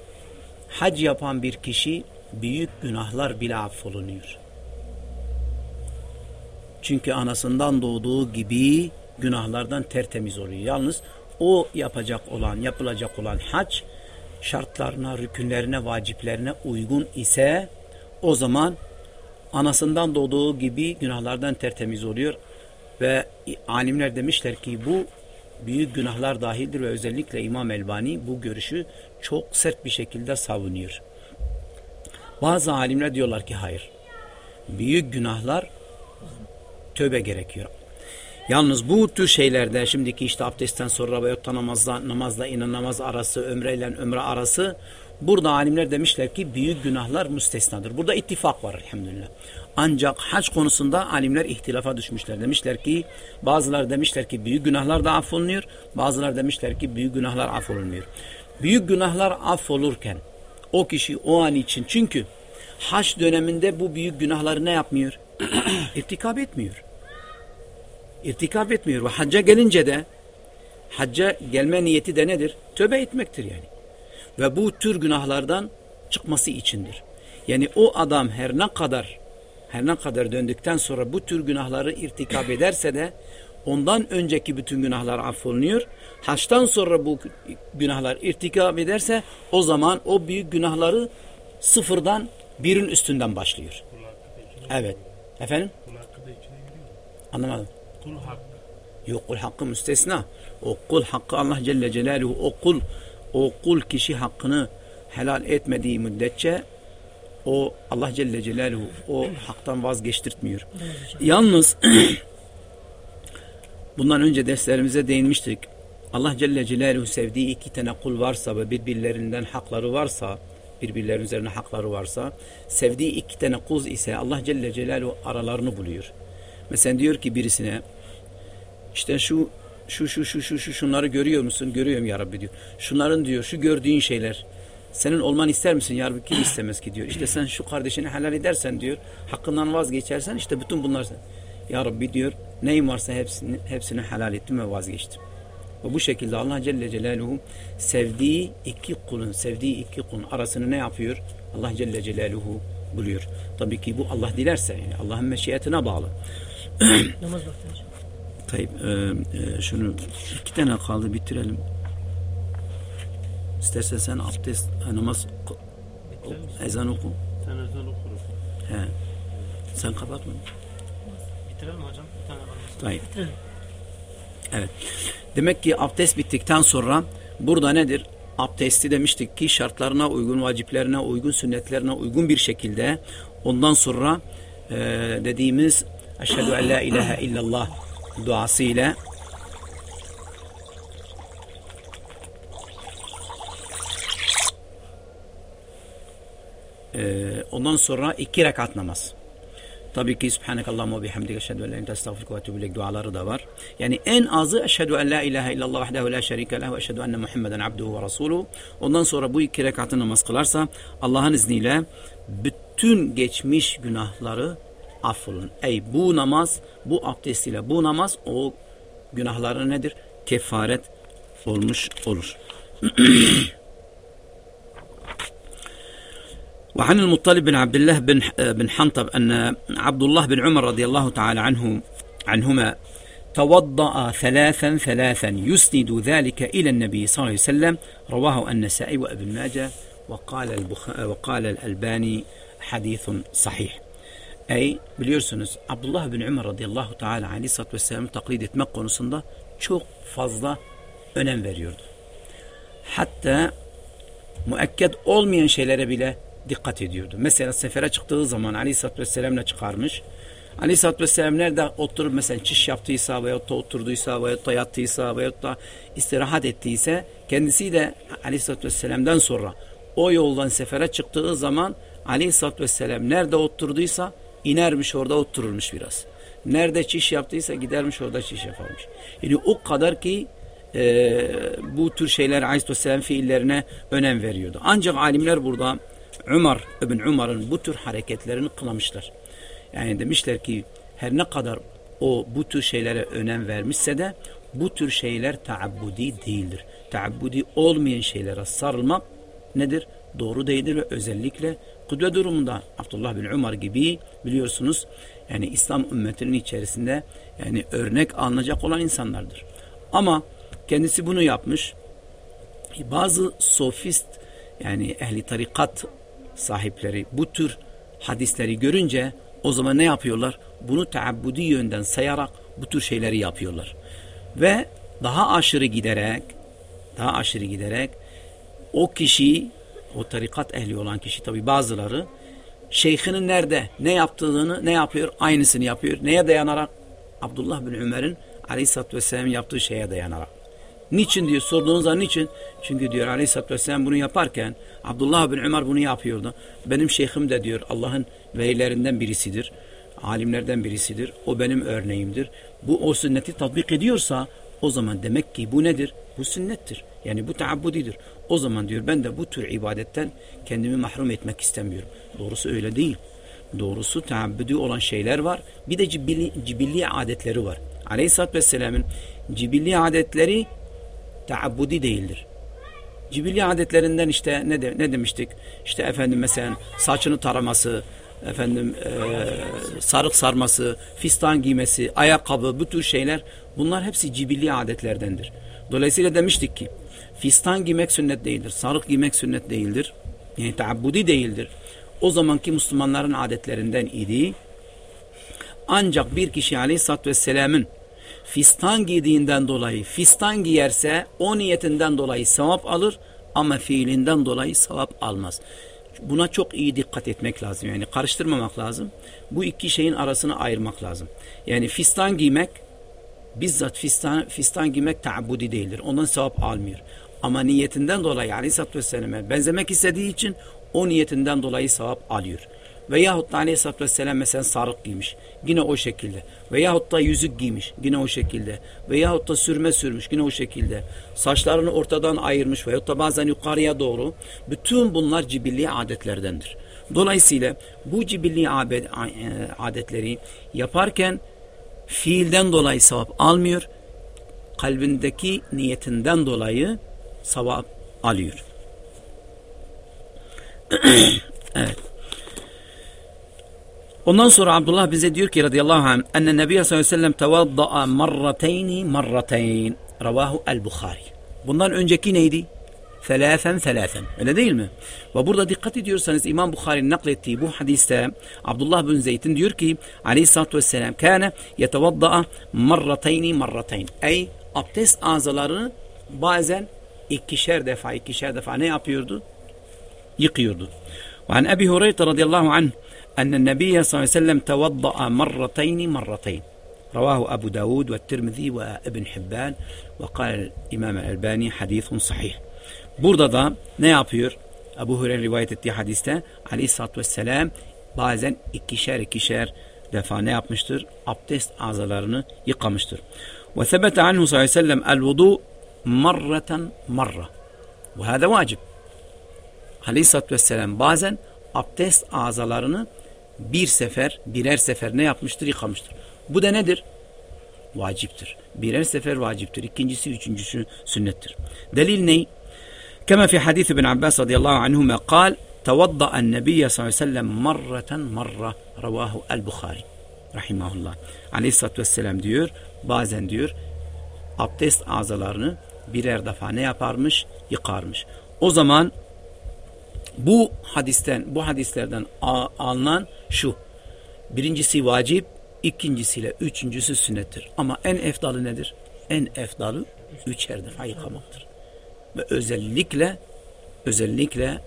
hac yapan bir kişi büyük günahlar bile affolunuyor. Çünkü anasından doğduğu gibi günahlardan tertemiz oluyor. Yalnız o yapacak olan, yapılacak olan hac şartlarına, rükünlerine, vaciplerine uygun ise o zaman anasından doğduğu gibi günahlardan tertemiz oluyor. Ve alimler demişler ki bu büyük günahlar dahildir ve özellikle İmam Elbani bu görüşü çok sert bir şekilde savunuyor. Bazı alimler diyorlar ki hayır. Büyük günahlar tövbe gerekiyor. Yalnız bu tür şeylerde şimdiki işte abdestten sonra veyahut da namazla, namazla inen namaz arası, ömreyle ömre arası burada alimler demişler ki büyük günahlar müstesnadır. Burada ittifak var elhamdülillah. Ancak hac konusunda alimler ihtilafa düşmüşler. Demişler ki bazıları demişler ki büyük günahlar da affolunuyor. Bazıları demişler ki büyük günahlar affolunmuyor. Büyük günahlar affolurken o kişi o an için çünkü hac döneminde bu büyük günahları ne yapmıyor? İrtikab etmiyor irtikap etmiyor. Ve hacca gelince de hacca gelme niyeti de nedir? Tövbe etmektir yani. Ve bu tür günahlardan çıkması içindir. Yani o adam her ne kadar her ne kadar döndükten sonra bu tür günahları irtikap ederse de ondan önceki bütün günahlar affolunuyor. Haçtan sonra bu günahlar irtikap ederse o zaman o büyük günahları sıfırdan birin üstünden başlıyor. Evet. Efendim? Anlamadım. Kul hakkı. Yok kul hakkı müstesna. O kul hakkı Allah Celle Celaluhu o kul o kul kişi hakkını helal etmediği müddetçe o Allah Celle Celaluhu o haktan vazgeçtirtmiyor. Yalnız bundan önce derslerimize değinmiştik. Allah Celle Celaluhu sevdiği iki tane kul varsa ve birbirlerinden hakları varsa birbirlerinin üzerine hakları varsa sevdiği iki tane kul ise Allah Celle Celaluhu aralarını buluyor. Mesela diyor ki birisine işte şu şu şu şu şu şu şunları görüyor musun? Görüyorum ya Rabbi diyor. Şunların diyor şu gördüğün şeyler senin olman ister misin ya Rabbi? Kim istemez ki diyor. İşte sen şu kardeşini helal edersen diyor. Hakkından vazgeçersen işte bütün bunlar sen. Ya Rabbi diyor neyim varsa hepsini, hepsini helal ettim ve vazgeçtim. Ve bu şekilde Allah Celle Celaluhu sevdiği iki kulun, sevdiği iki kulun arasını ne yapıyor? Allah Celle Celaluhu buluyor. Tabii ki bu Allah dilerse yani Allah'ın meşiyetine bağlı. Namaz vakti. Tayyip, e, e, şunu iki tane kaldı bitirelim. İstersen sen abdest, e, namaz, ezan oku. Sen özel okursun. He. Sen kapatma. Bitirelim hocam. Bir tane kalmasın. Tayyip. Bitirelim. Evet. Demek ki abdest bittikten sonra burada nedir? Abdesti demiştik ki şartlarına uygun, vaciplerine uygun, sünnetlerine uygun bir şekilde ondan sonra e, dediğimiz Eşhedü en la ilahe illallah duası ile e, ondan sonra iki rekat namaz. Tabii ki Subhanakallahumma ve bihamdike eşhedü en la ilahe estağfiruke ve etûbü ileyk duaları da var. Yani en azı eşhedü en la ilahe illallah vahdehu la şerike lehu ve eşhedü enne Muhammeden abduhu ve rasuluhu. Ondan sonra bu iki rekatı namaz kılarsa Allah'ın izniyle bütün geçmiş günahları affolun. Ey bu namaz, bu abdest ile bu namaz o günahları nedir? Kefaret olmuş olur. وعن المطلب بن عبد الله بن بن حنطب أن عبد الله بن عمر رضي الله تعالى عنه عنهما توضأ ثلاثا ثلاثا يسند ذلك إلى النبي صلى الله عليه وسلم رواه النسائي وابن ماجه وقال. وقال الألباني حديث صحيح Ey biliyorsunuz Abdullah bin Ömer radıyallahu teala aleyhissalatü vesselam'ı taklit etmek konusunda çok fazla önem veriyordu. Hatta müekked olmayan şeylere bile dikkat ediyordu. Mesela sefere çıktığı zaman aleyhissalatü vesselam'la çıkarmış. Aleyhisselatü Vesselam nerede oturup mesela çiş yaptıysa veyahut da oturduysa veyahut da yattıysa veyahut da istirahat ettiyse kendisi de Aleyhisselatü Vesselam'dan sonra o yoldan sefere çıktığı zaman Aleyhisselatü Vesselam nerede oturduysa inermiş orada otururmuş biraz. Nerede çiş yaptıysa gidermiş orada çiş yaparmış. Yani o kadar ki e, bu tür şeyler Aleyhisselatü Vesselam fiillerine önem veriyordu. Ancak alimler burada Ömer İbn Umar'ın bu tür hareketlerini kınamışlar. Yani demişler ki her ne kadar o bu tür şeylere önem vermişse de bu tür şeyler taabbudi değildir. Taabbudi olmayan şeylere sarılmak nedir? Doğru değildir ve özellikle kudve durumunda Abdullah bin Umar gibi biliyorsunuz yani İslam ümmetinin içerisinde yani örnek alınacak olan insanlardır. Ama kendisi bunu yapmış. Bazı sofist yani ehli tarikat sahipleri bu tür hadisleri görünce o zaman ne yapıyorlar? Bunu taabbudi yönden sayarak bu tür şeyleri yapıyorlar. Ve daha aşırı giderek daha aşırı giderek o kişi o tarikat ehli olan kişi tabi bazıları şeyhinin nerede ne yaptığını ne yapıyor aynısını yapıyor. Neye dayanarak? Abdullah bin Ömer'in aleyhissalatü vesselam yaptığı şeye dayanarak. Niçin diyor sorduğunuz zaman niçin? Çünkü diyor aleyhissalatü vesselam bunu yaparken Abdullah bin Ömer bunu yapıyordu. Benim şeyhim de diyor Allah'ın velilerinden birisidir. Alimlerden birisidir. O benim örneğimdir. Bu o sünneti tatbik ediyorsa o zaman demek ki bu nedir? Bu sünnettir. Yani bu taabbudidir. O zaman diyor ben de bu tür ibadetten kendimi mahrum etmek istemiyorum. Doğrusu öyle değil. Doğrusu taabbudi olan şeyler var. Bir de cibilli, cibilli adetleri var. Aleyhisselatü Vesselam'ın cibilli adetleri taabbudi değildir. Cibilli adetlerinden işte ne, de, ne demiştik? İşte efendim mesela saçını taraması, efendim e, sarık sarması, fistan giymesi, ayakkabı bu tür şeyler bunlar hepsi cibilli adetlerdendir. Dolayısıyla demiştik ki fistan giymek sünnet değildir. Sarık giymek sünnet değildir. Yani taabbudi değildir. O zamanki Müslümanların adetlerinden idi. Ancak bir kişi aleyhissalatü vesselamın fistan giydiğinden dolayı fistan giyerse o niyetinden dolayı sevap alır ama fiilinden dolayı sevap almaz. Buna çok iyi dikkat etmek lazım. Yani karıştırmamak lazım. Bu iki şeyin arasını ayırmak lazım. Yani fistan giymek bizzat fistan, fistan giymek taabbudi değildir. Ondan sevap almıyor. Ama niyetinden dolayı Aleyhisselatü Vesselam'a benzemek istediği için o niyetinden dolayı sevap alıyor. Veyahut da Aleyhisselatü Vesselam mesela sarık giymiş. Yine o şekilde. Veyahut da yüzük giymiş. Yine o şekilde. Veyahut da sürme sürmüş. Yine o şekilde. Saçlarını ortadan ayırmış. Veyahut da bazen yukarıya doğru. Bütün bunlar cibilli adetlerdendir. Dolayısıyla bu cibilli adetleri yaparken fiilden dolayı sevap almıyor. Kalbindeki niyetinden dolayı sevap alıyor. evet. Ondan sonra Abdullah bize diyor ki radıyallahu anh enne Nebiye sallallahu aleyhi ve sellem tevadda'a marrateyni marrateyn ravahu el-Bukhari. Bundan önceki neydi? Felâfen felâfen. Öyle değil mi? Ve burada dikkat ediyorsanız İmam Bukhari'nin naklettiği bu hadiste Abdullah bin Zeyd'in diyor ki aleyhissalatü vesselam kâne yetevadda'a marrateyni marrateyn. Ey abdest ağzalarını bazen ikişer defa ikişer defa ne yapıyordu? Yıkıyordu. Ve Ebi Hureyre radıyallahu anh أن النبي صلى الله عليه وسلم توضأ مرتين مرتين رواه أبو داود والترمذي وابن حبان وقال الإمام الألباني حديث صحيح Burada da ne yapıyor? Ebu Hureyre rivayet ettiği hadiste aleyhissalatü vesselam bazen ikişer ikişer defa ne yapmıştır? Abdest azalarını yıkamıştır. Ve sebete anhu sallallahu aleyhi ve sellem el vudu marraten marra. Ve hâde vacib. Aleyhisselatü Vesselam bazen abdest azalarını bir sefer, birer sefer ne yapmıştır? Yıkamıştır. Bu da nedir? Vaciptir. Birer sefer vaciptir. İkincisi, üçüncüsü sünnettir. Delil ney? Kema fi hadis bin Abbas radıyallahu anhuma kal tevadda en sallallahu aleyhi ve sellem marraten marra revahu el Bukhari rahimahullah. Aleyhisselatü Vesselam diyor bazen diyor abdest azalarını birer defa ne yaparmış? Yıkarmış. O zaman bu hadisten, bu hadislerden alınan şu. Birincisi vacip, ikincisiyle üçüncüsü sünnettir. Ama en efdalı nedir? En efdalı üçer defa yıkamaktır. Ve özellikle özellikle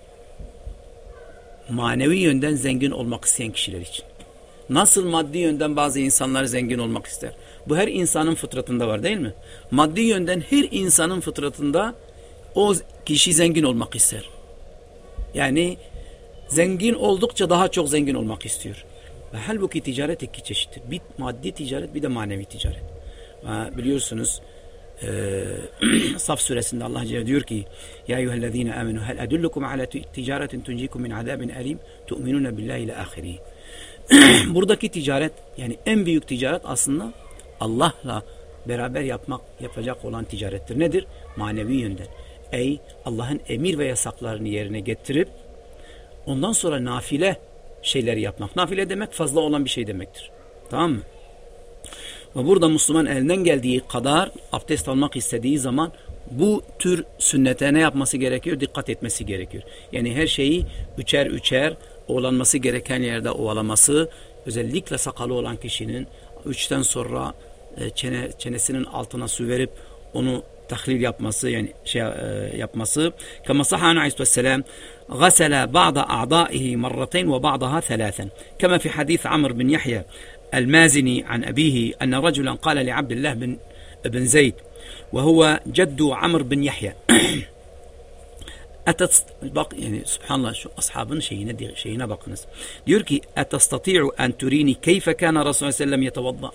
manevi yönden zengin olmak isteyen kişiler için. Nasıl maddi yönden bazı insanlar zengin olmak ister? Bu her insanın fıtratında var değil mi? Maddi yönden her insanın fıtratında o kişi zengin olmak ister. Yani Zengin oldukça daha çok zengin olmak istiyor. Ve halbuki ticaret iki çeşittir. Bir maddi ticaret bir de manevi ticaret. Biliyorsunuz e, Saf suresinde Allah Celle diyor ki Ya eyyühellezine amenu hel edullukum ala ticaretin tuncikum min azabin alim tu'minuna billahi ile ahiri. Buradaki ticaret yani en büyük ticaret aslında Allah'la beraber yapmak yapacak olan ticarettir. Nedir? Manevi yönden. Ey Allah'ın emir ve yasaklarını yerine getirip ondan sonra nafile şeyleri yapmak. Nafile demek fazla olan bir şey demektir. Tamam mı? Ve burada Müslüman elinden geldiği kadar abdest almak istediği zaman bu tür sünnete ne yapması gerekiyor? Dikkat etmesi gerekiyor. Yani her şeyi üçer üçer olanması gereken yerde ovalaması, özellikle sakalı olan kişinin üçten sonra e, çene, çenesinin altına su verip onu tahlil yapması yani şey e, yapması. Kama sahha aleyhisselam غسل بعض أعضائه مرتين وبعضها ثلاثا كما في حديث عمرو بن يحيى المازني عن أبيه أن رجلا قال لعبد الله بن بن زيد وهو جد عمرو بن يحيى Etet, bak yani subhanallah şu ashabın şeyine, şeyine bakınız. Diyor ki etestati'u en turini keyfe kana Resulullah sellem yetevadda.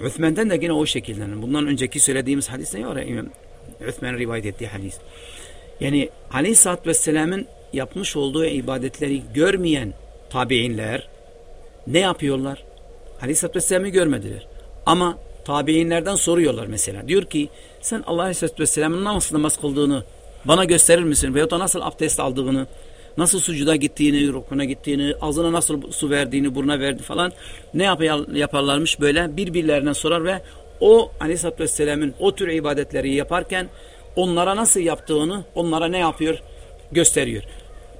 Üthmen'den de yine o şekilde. Bundan önceki söylediğimiz hadis ne var? Üthmen'in rivayet ettiği hadis. Yani aleyhissalatü vesselamın yapmış olduğu ibadetleri görmeyen tabiinler ne yapıyorlar? Aleyhisselatü Vesselam'ı görmediler. Ama tabiinlerden soruyorlar mesela. Diyor ki sen Allah Aleyhisselatü Vesselam'ın nasıl namaz kıldığını bana gösterir misin? Veyahut da nasıl abdest aldığını, nasıl sucuda gittiğini, rukuna gittiğini, ağzına nasıl su verdiğini, buruna verdi falan ne yaparlarmış böyle birbirlerine sorar ve o Aleyhisselatü Vesselam'ın o tür ibadetleri yaparken onlara nasıl yaptığını onlara ne yapıyor? Gösteriyor.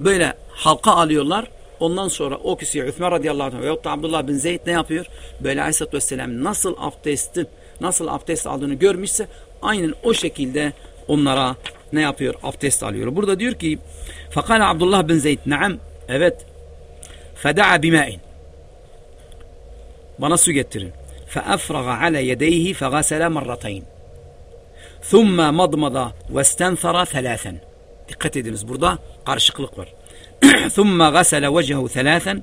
Böyle halka alıyorlar. Ondan sonra o kişi Üthman radıyallahu anh veyahut da Abdullah bin Zeyd ne yapıyor? Böyle Aleyhisselatü Vesselam nasıl abdesti, nasıl abdest aldığını görmüşse aynen o şekilde onlara ne yapıyor? Abdest alıyor. Burada diyor ki Fakale Abdullah bin Zeyd naam evet feda'a bima'in bana su getirin. فأفرغ على يديه فغسل مرتين ثم مضمض واستنثر ثلاثا dikkat ediniz burada karışıklık var ثم غسل وجهه ثلاثا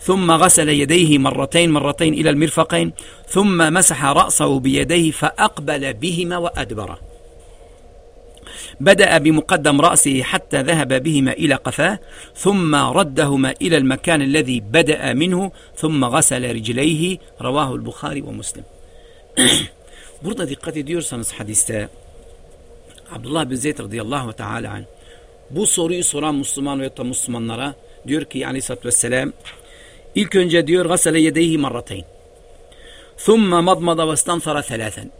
ثم غسل يديه مرتين مرتين إلى المرفقين ثم مسح رأسه بيديه فأقبل بهما وأدبر بدأ بمقدم رأسه حتى ذهب بهما إلى قفاه ثم ردهما إلى المكان الذي بدأ منه ثم غسل رجليه. رواه البخاري ومسلم. برضه دقت ديورسنس حديثة. عبد الله بن زيد رضي الله تعالى عنه. بو سوري سورا مسلمان ويطا مسلمان نرى. diyor ki yani Satt ve selam ilk önce غسل يديه مرتين. ثم مضمض madmada ثلاثا. istanfara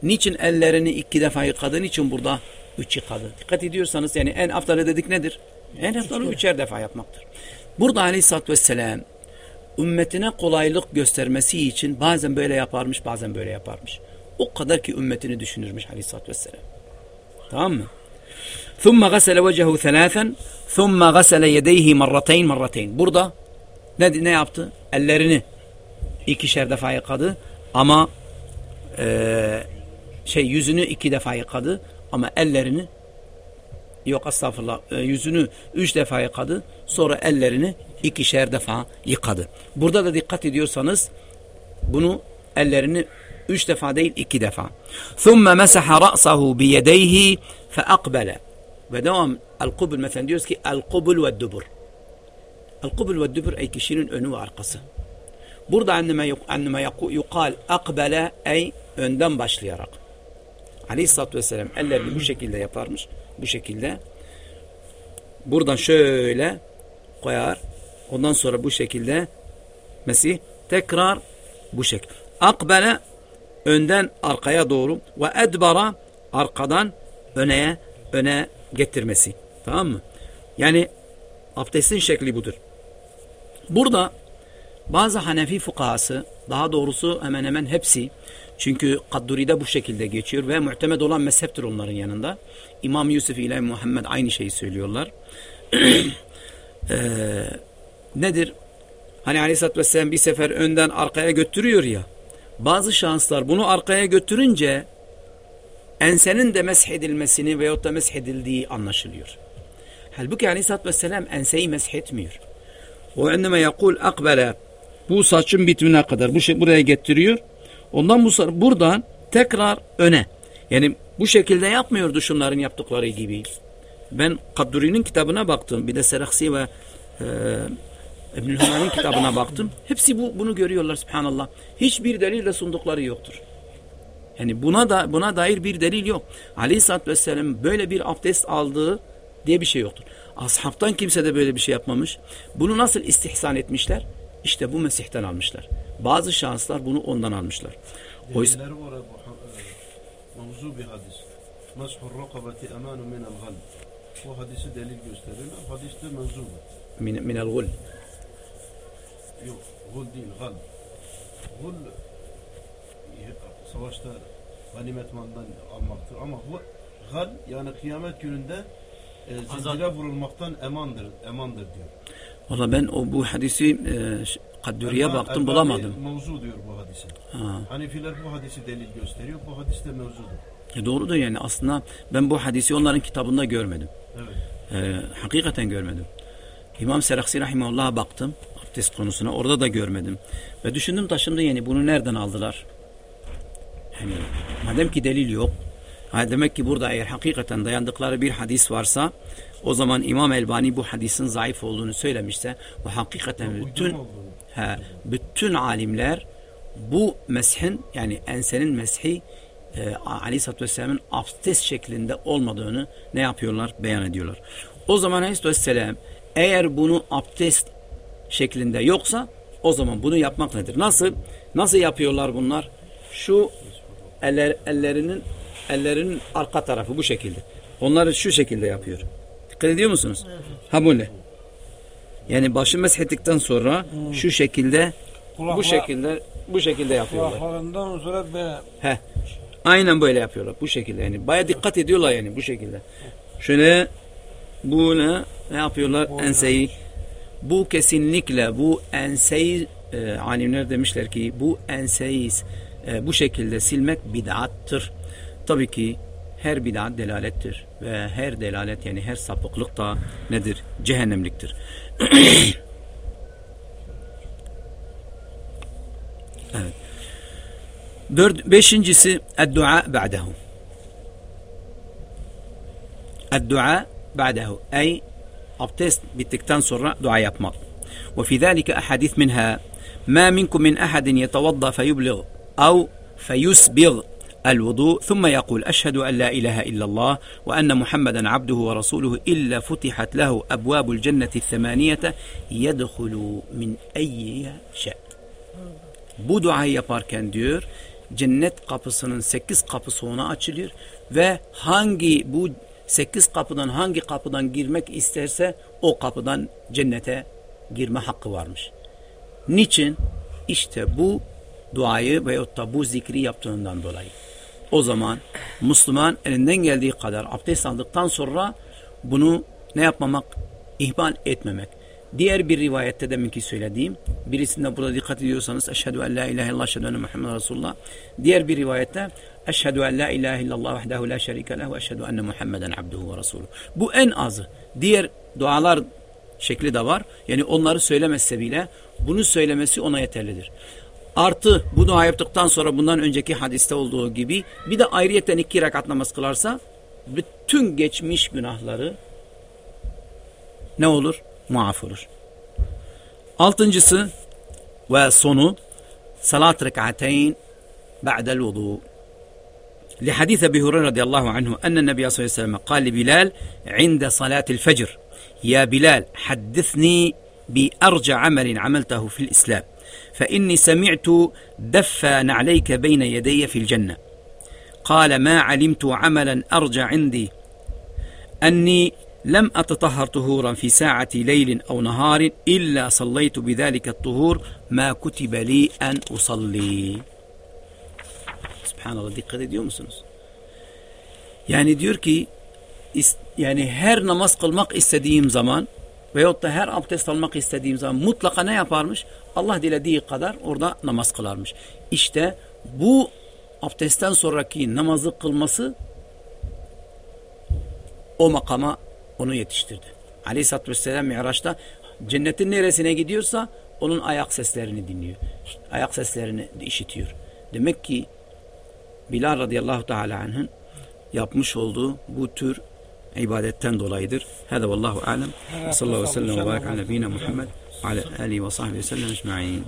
Niçin ellerini إكدا defa yıkadın için burada üç yıkadı dikkat ediyorsanız yani en aftalı dedik nedir en aftalı üçer defa yapmaktır burada aleyhissalatü vesselam ümmetine kolaylık göstermesi için bazen böyle yaparmış bazen böyle yaparmış o kadar ki ümmetini düşünürmüş aleyhissalatü vesselam tamam mı ثم غسل وجهه ثلاثا ثم غسل يديه مرتين مرتين burada ne, ne yaptı ellerini ikişer defa yıkadı ama e, şey yüzünü iki defa yıkadı ama ellerini yok estağfurullah e, yüzünü üç defa yıkadı sonra ellerini ikişer defa yıkadı burada da dikkat ediyorsanız bunu ellerini üç defa değil iki defa ثُمَّ مَسَحَ رَأْسَهُ بِيَدَيْهِ فَأَقْبَلَ ve devam el-kubul mesela diyoruz ki el-kubul ve dubur el-kubul ve dubur ey kişinin önü ve arkası burada anneme, anneme yukal akbele ey önden başlayarak aleyhissalatü vesselam ellerini bu şekilde yaparmış bu şekilde buradan şöyle koyar ondan sonra bu şekilde Mesih tekrar bu şekilde akbele önden arkaya doğru ve edbara arkadan öneye öne getirmesi. Tamam mı? Yani abdestin şekli budur. Burada bazı Hanefi fukahası daha doğrusu hemen hemen hepsi çünkü Kadduri'de bu şekilde geçiyor ve muhtemed olan mezheptir onların yanında. İmam Yusuf ile Muhammed aynı şeyi söylüyorlar. ee, nedir? Hani Aleyhisselatü Vesselam bir sefer önden arkaya götürüyor ya. Bazı şanslar bunu arkaya götürünce ensenin de meshedilmesini veyahut da meshedildiği anlaşılıyor. Halbuki aleyhissalatü vesselam enseyi meshetmiyor. O enneme yakul akbele bu saçın bitimine kadar bu şey buraya getiriyor. Ondan bu sonra buradan tekrar öne. Yani bu şekilde yapmıyordu şunların yaptıkları gibi. Ben Kadduri'nin kitabına baktım. Bir de Seraksi ve e, İbnül Hümayun'un kitabına baktım. Hepsi bu, bunu görüyorlar subhanallah. Hiçbir delille sundukları yoktur. Yani buna da buna dair bir delil yok. Aleyhisselatü Vesselam böyle bir abdest aldığı diye bir şey yoktur. Ashabtan kimse de böyle bir şey yapmamış. Bunu nasıl istihsan etmişler? İşte bu Mesih'ten almışlar. Bazı şanslar bunu ondan almışlar. Oysa e, mevzu bir hadis. Meshur rukabeti emanu minel gal. Bu hadisi delil gösteriyorlar. Hadis de mevzu. min, minel gul. Yok, gul değil, gal. Gul e, savaşta ganimet malından almaktır ama bu gal yani kıyamet gününde e, zincire vurulmaktan emandır, emandır diyor. Valla ben o bu hadisi e, Elba- baktım Elbani bulamadım. Mevzu diyor bu hadise. Ha. Hanefiler bu hadisi delil gösteriyor. Bu hadis de mevzudur. E doğru da yani aslında ben bu hadisi onların kitabında görmedim. Evet. E, hakikaten görmedim. İmam Seraksi Rahimahullah'a baktım abdest konusuna orada da görmedim. Ve düşündüm taşındı yani bunu nereden aldılar? Yani madem ki delil yok demek ki burada eğer hakikaten dayandıkları bir hadis varsa o zaman İmam Elbani bu hadisin zayıf olduğunu söylemişse ve hakikaten bütün. He, bütün alimler bu meshin yani ensenin meshi e, Aleyhisselatü Vesselam'ın abdest şeklinde olmadığını ne yapıyorlar? Beyan ediyorlar. O zaman Aleyhisselatü Vesselam eğer bunu abdest şeklinde yoksa o zaman bunu yapmak nedir? Nasıl? Nasıl yapıyorlar bunlar? Şu eller, ellerinin ellerinin arka tarafı bu şekilde. Onları şu şekilde yapıyor. Dikkat ediyor musunuz? Ha böyle. Yani başı meshettikten sonra şu şekilde bu şekilde bu şekilde yapıyorlar. Kulaklarından böyle He. Aynen böyle yapıyorlar. Bu şekilde yani. Baya dikkat ediyorlar yani bu şekilde. Şöyle bu ne, ne yapıyorlar? Enseyi. Bu kesinlikle bu enseyi e, alimler demişler ki bu enseyi e, bu şekilde silmek bid'attır. Tabii ki her bid'at delalettir ve her delalet yani her sapıklık da nedir? Cehennemliktir. evet. Dört, beşincisi dua ba'dahu. Dua ba'dahu. Ey abdest bittikten sonra dua yapmak. وفي ذلك أحاديث منها ما منكم من أحد يتوضأ فيبلغ أو فيسبغ الوضوء ثم يقول أشهد أن لا إله إلا الله وأن محمدا عبده ورسوله إلا فتحت له أبواب الجنة الثمانية يدخل من أي شاء bu duayı yaparken diyor cennet kapısının sekiz kapısı ona açılıyor ve hangi bu sekiz kapıdan hangi kapıdan girmek isterse o kapıdan cennete girme hakkı varmış. Niçin? İşte bu duayı veyahut da bu zikri yaptığından dolayı. O zaman Müslüman elinden geldiği kadar abdest aldıktan sonra bunu ne yapmamak? İhmal etmemek. Diğer bir rivayette deminki söylediğim birisinde burada dikkat ediyorsanız eşhedü en la ilahe illallah eşhedü enne Muhammed Resulullah. Diğer bir rivayette eşhedü en la ilahe illallah vahdehu la şerike lehu eşhedü enne Muhammeden abduhu ve resuluhu. Bu en azı. Diğer dualar şekli de var. Yani onları söylemezse bile bunu söylemesi ona yeterlidir. Artı bu dua yaptıktan sonra bundan önceki hadiste olduğu gibi bir de ayrıyeten iki rekat namaz kılarsa bütün geçmiş günahları ne olur? Muaf olur. Altıncısı ve sonu salat rekateyn ba'del vudu. لحديث أبي هريرة رضي الله عنه أن النبي صلى الله عليه وسلم قال لبلال عند صلاة الفجر يا بلال حدثني بأرجى عمل عملته في الإسلام فإني سمعت دفا نعليك بين يدي في الجنة. قال ما علمت عملا أرجع عندي. أني لم أتطهر طهورا في ساعة ليل أو نهار إلا صليت بذلك الطهور ما كتب لي أن أصلي. سبحان الله دي قد يوم سنس يعني ديوركي يعني هر نمسق المق استديم زمان ve yahut da her abdest almak istediğim zaman mutlaka? Allah dilediği kadar orada namaz kılarmış. İşte bu abdestten sonraki namazı kılması o makama onu yetiştirdi. Aleyhisselatü Vesselam Mi'raç'ta cennetin neresine gidiyorsa onun ayak seslerini dinliyor. Ayak seslerini işitiyor. Demek ki Bilal radıyallahu teala anh'ın yapmış olduğu bu tür ibadetten dolayıdır. Hada vallahu alem. Sallallahu aleyhi ve sellem ve barik ala nebine Muhammed ve ala alihi ve sahbihi ve sellem ecma'in.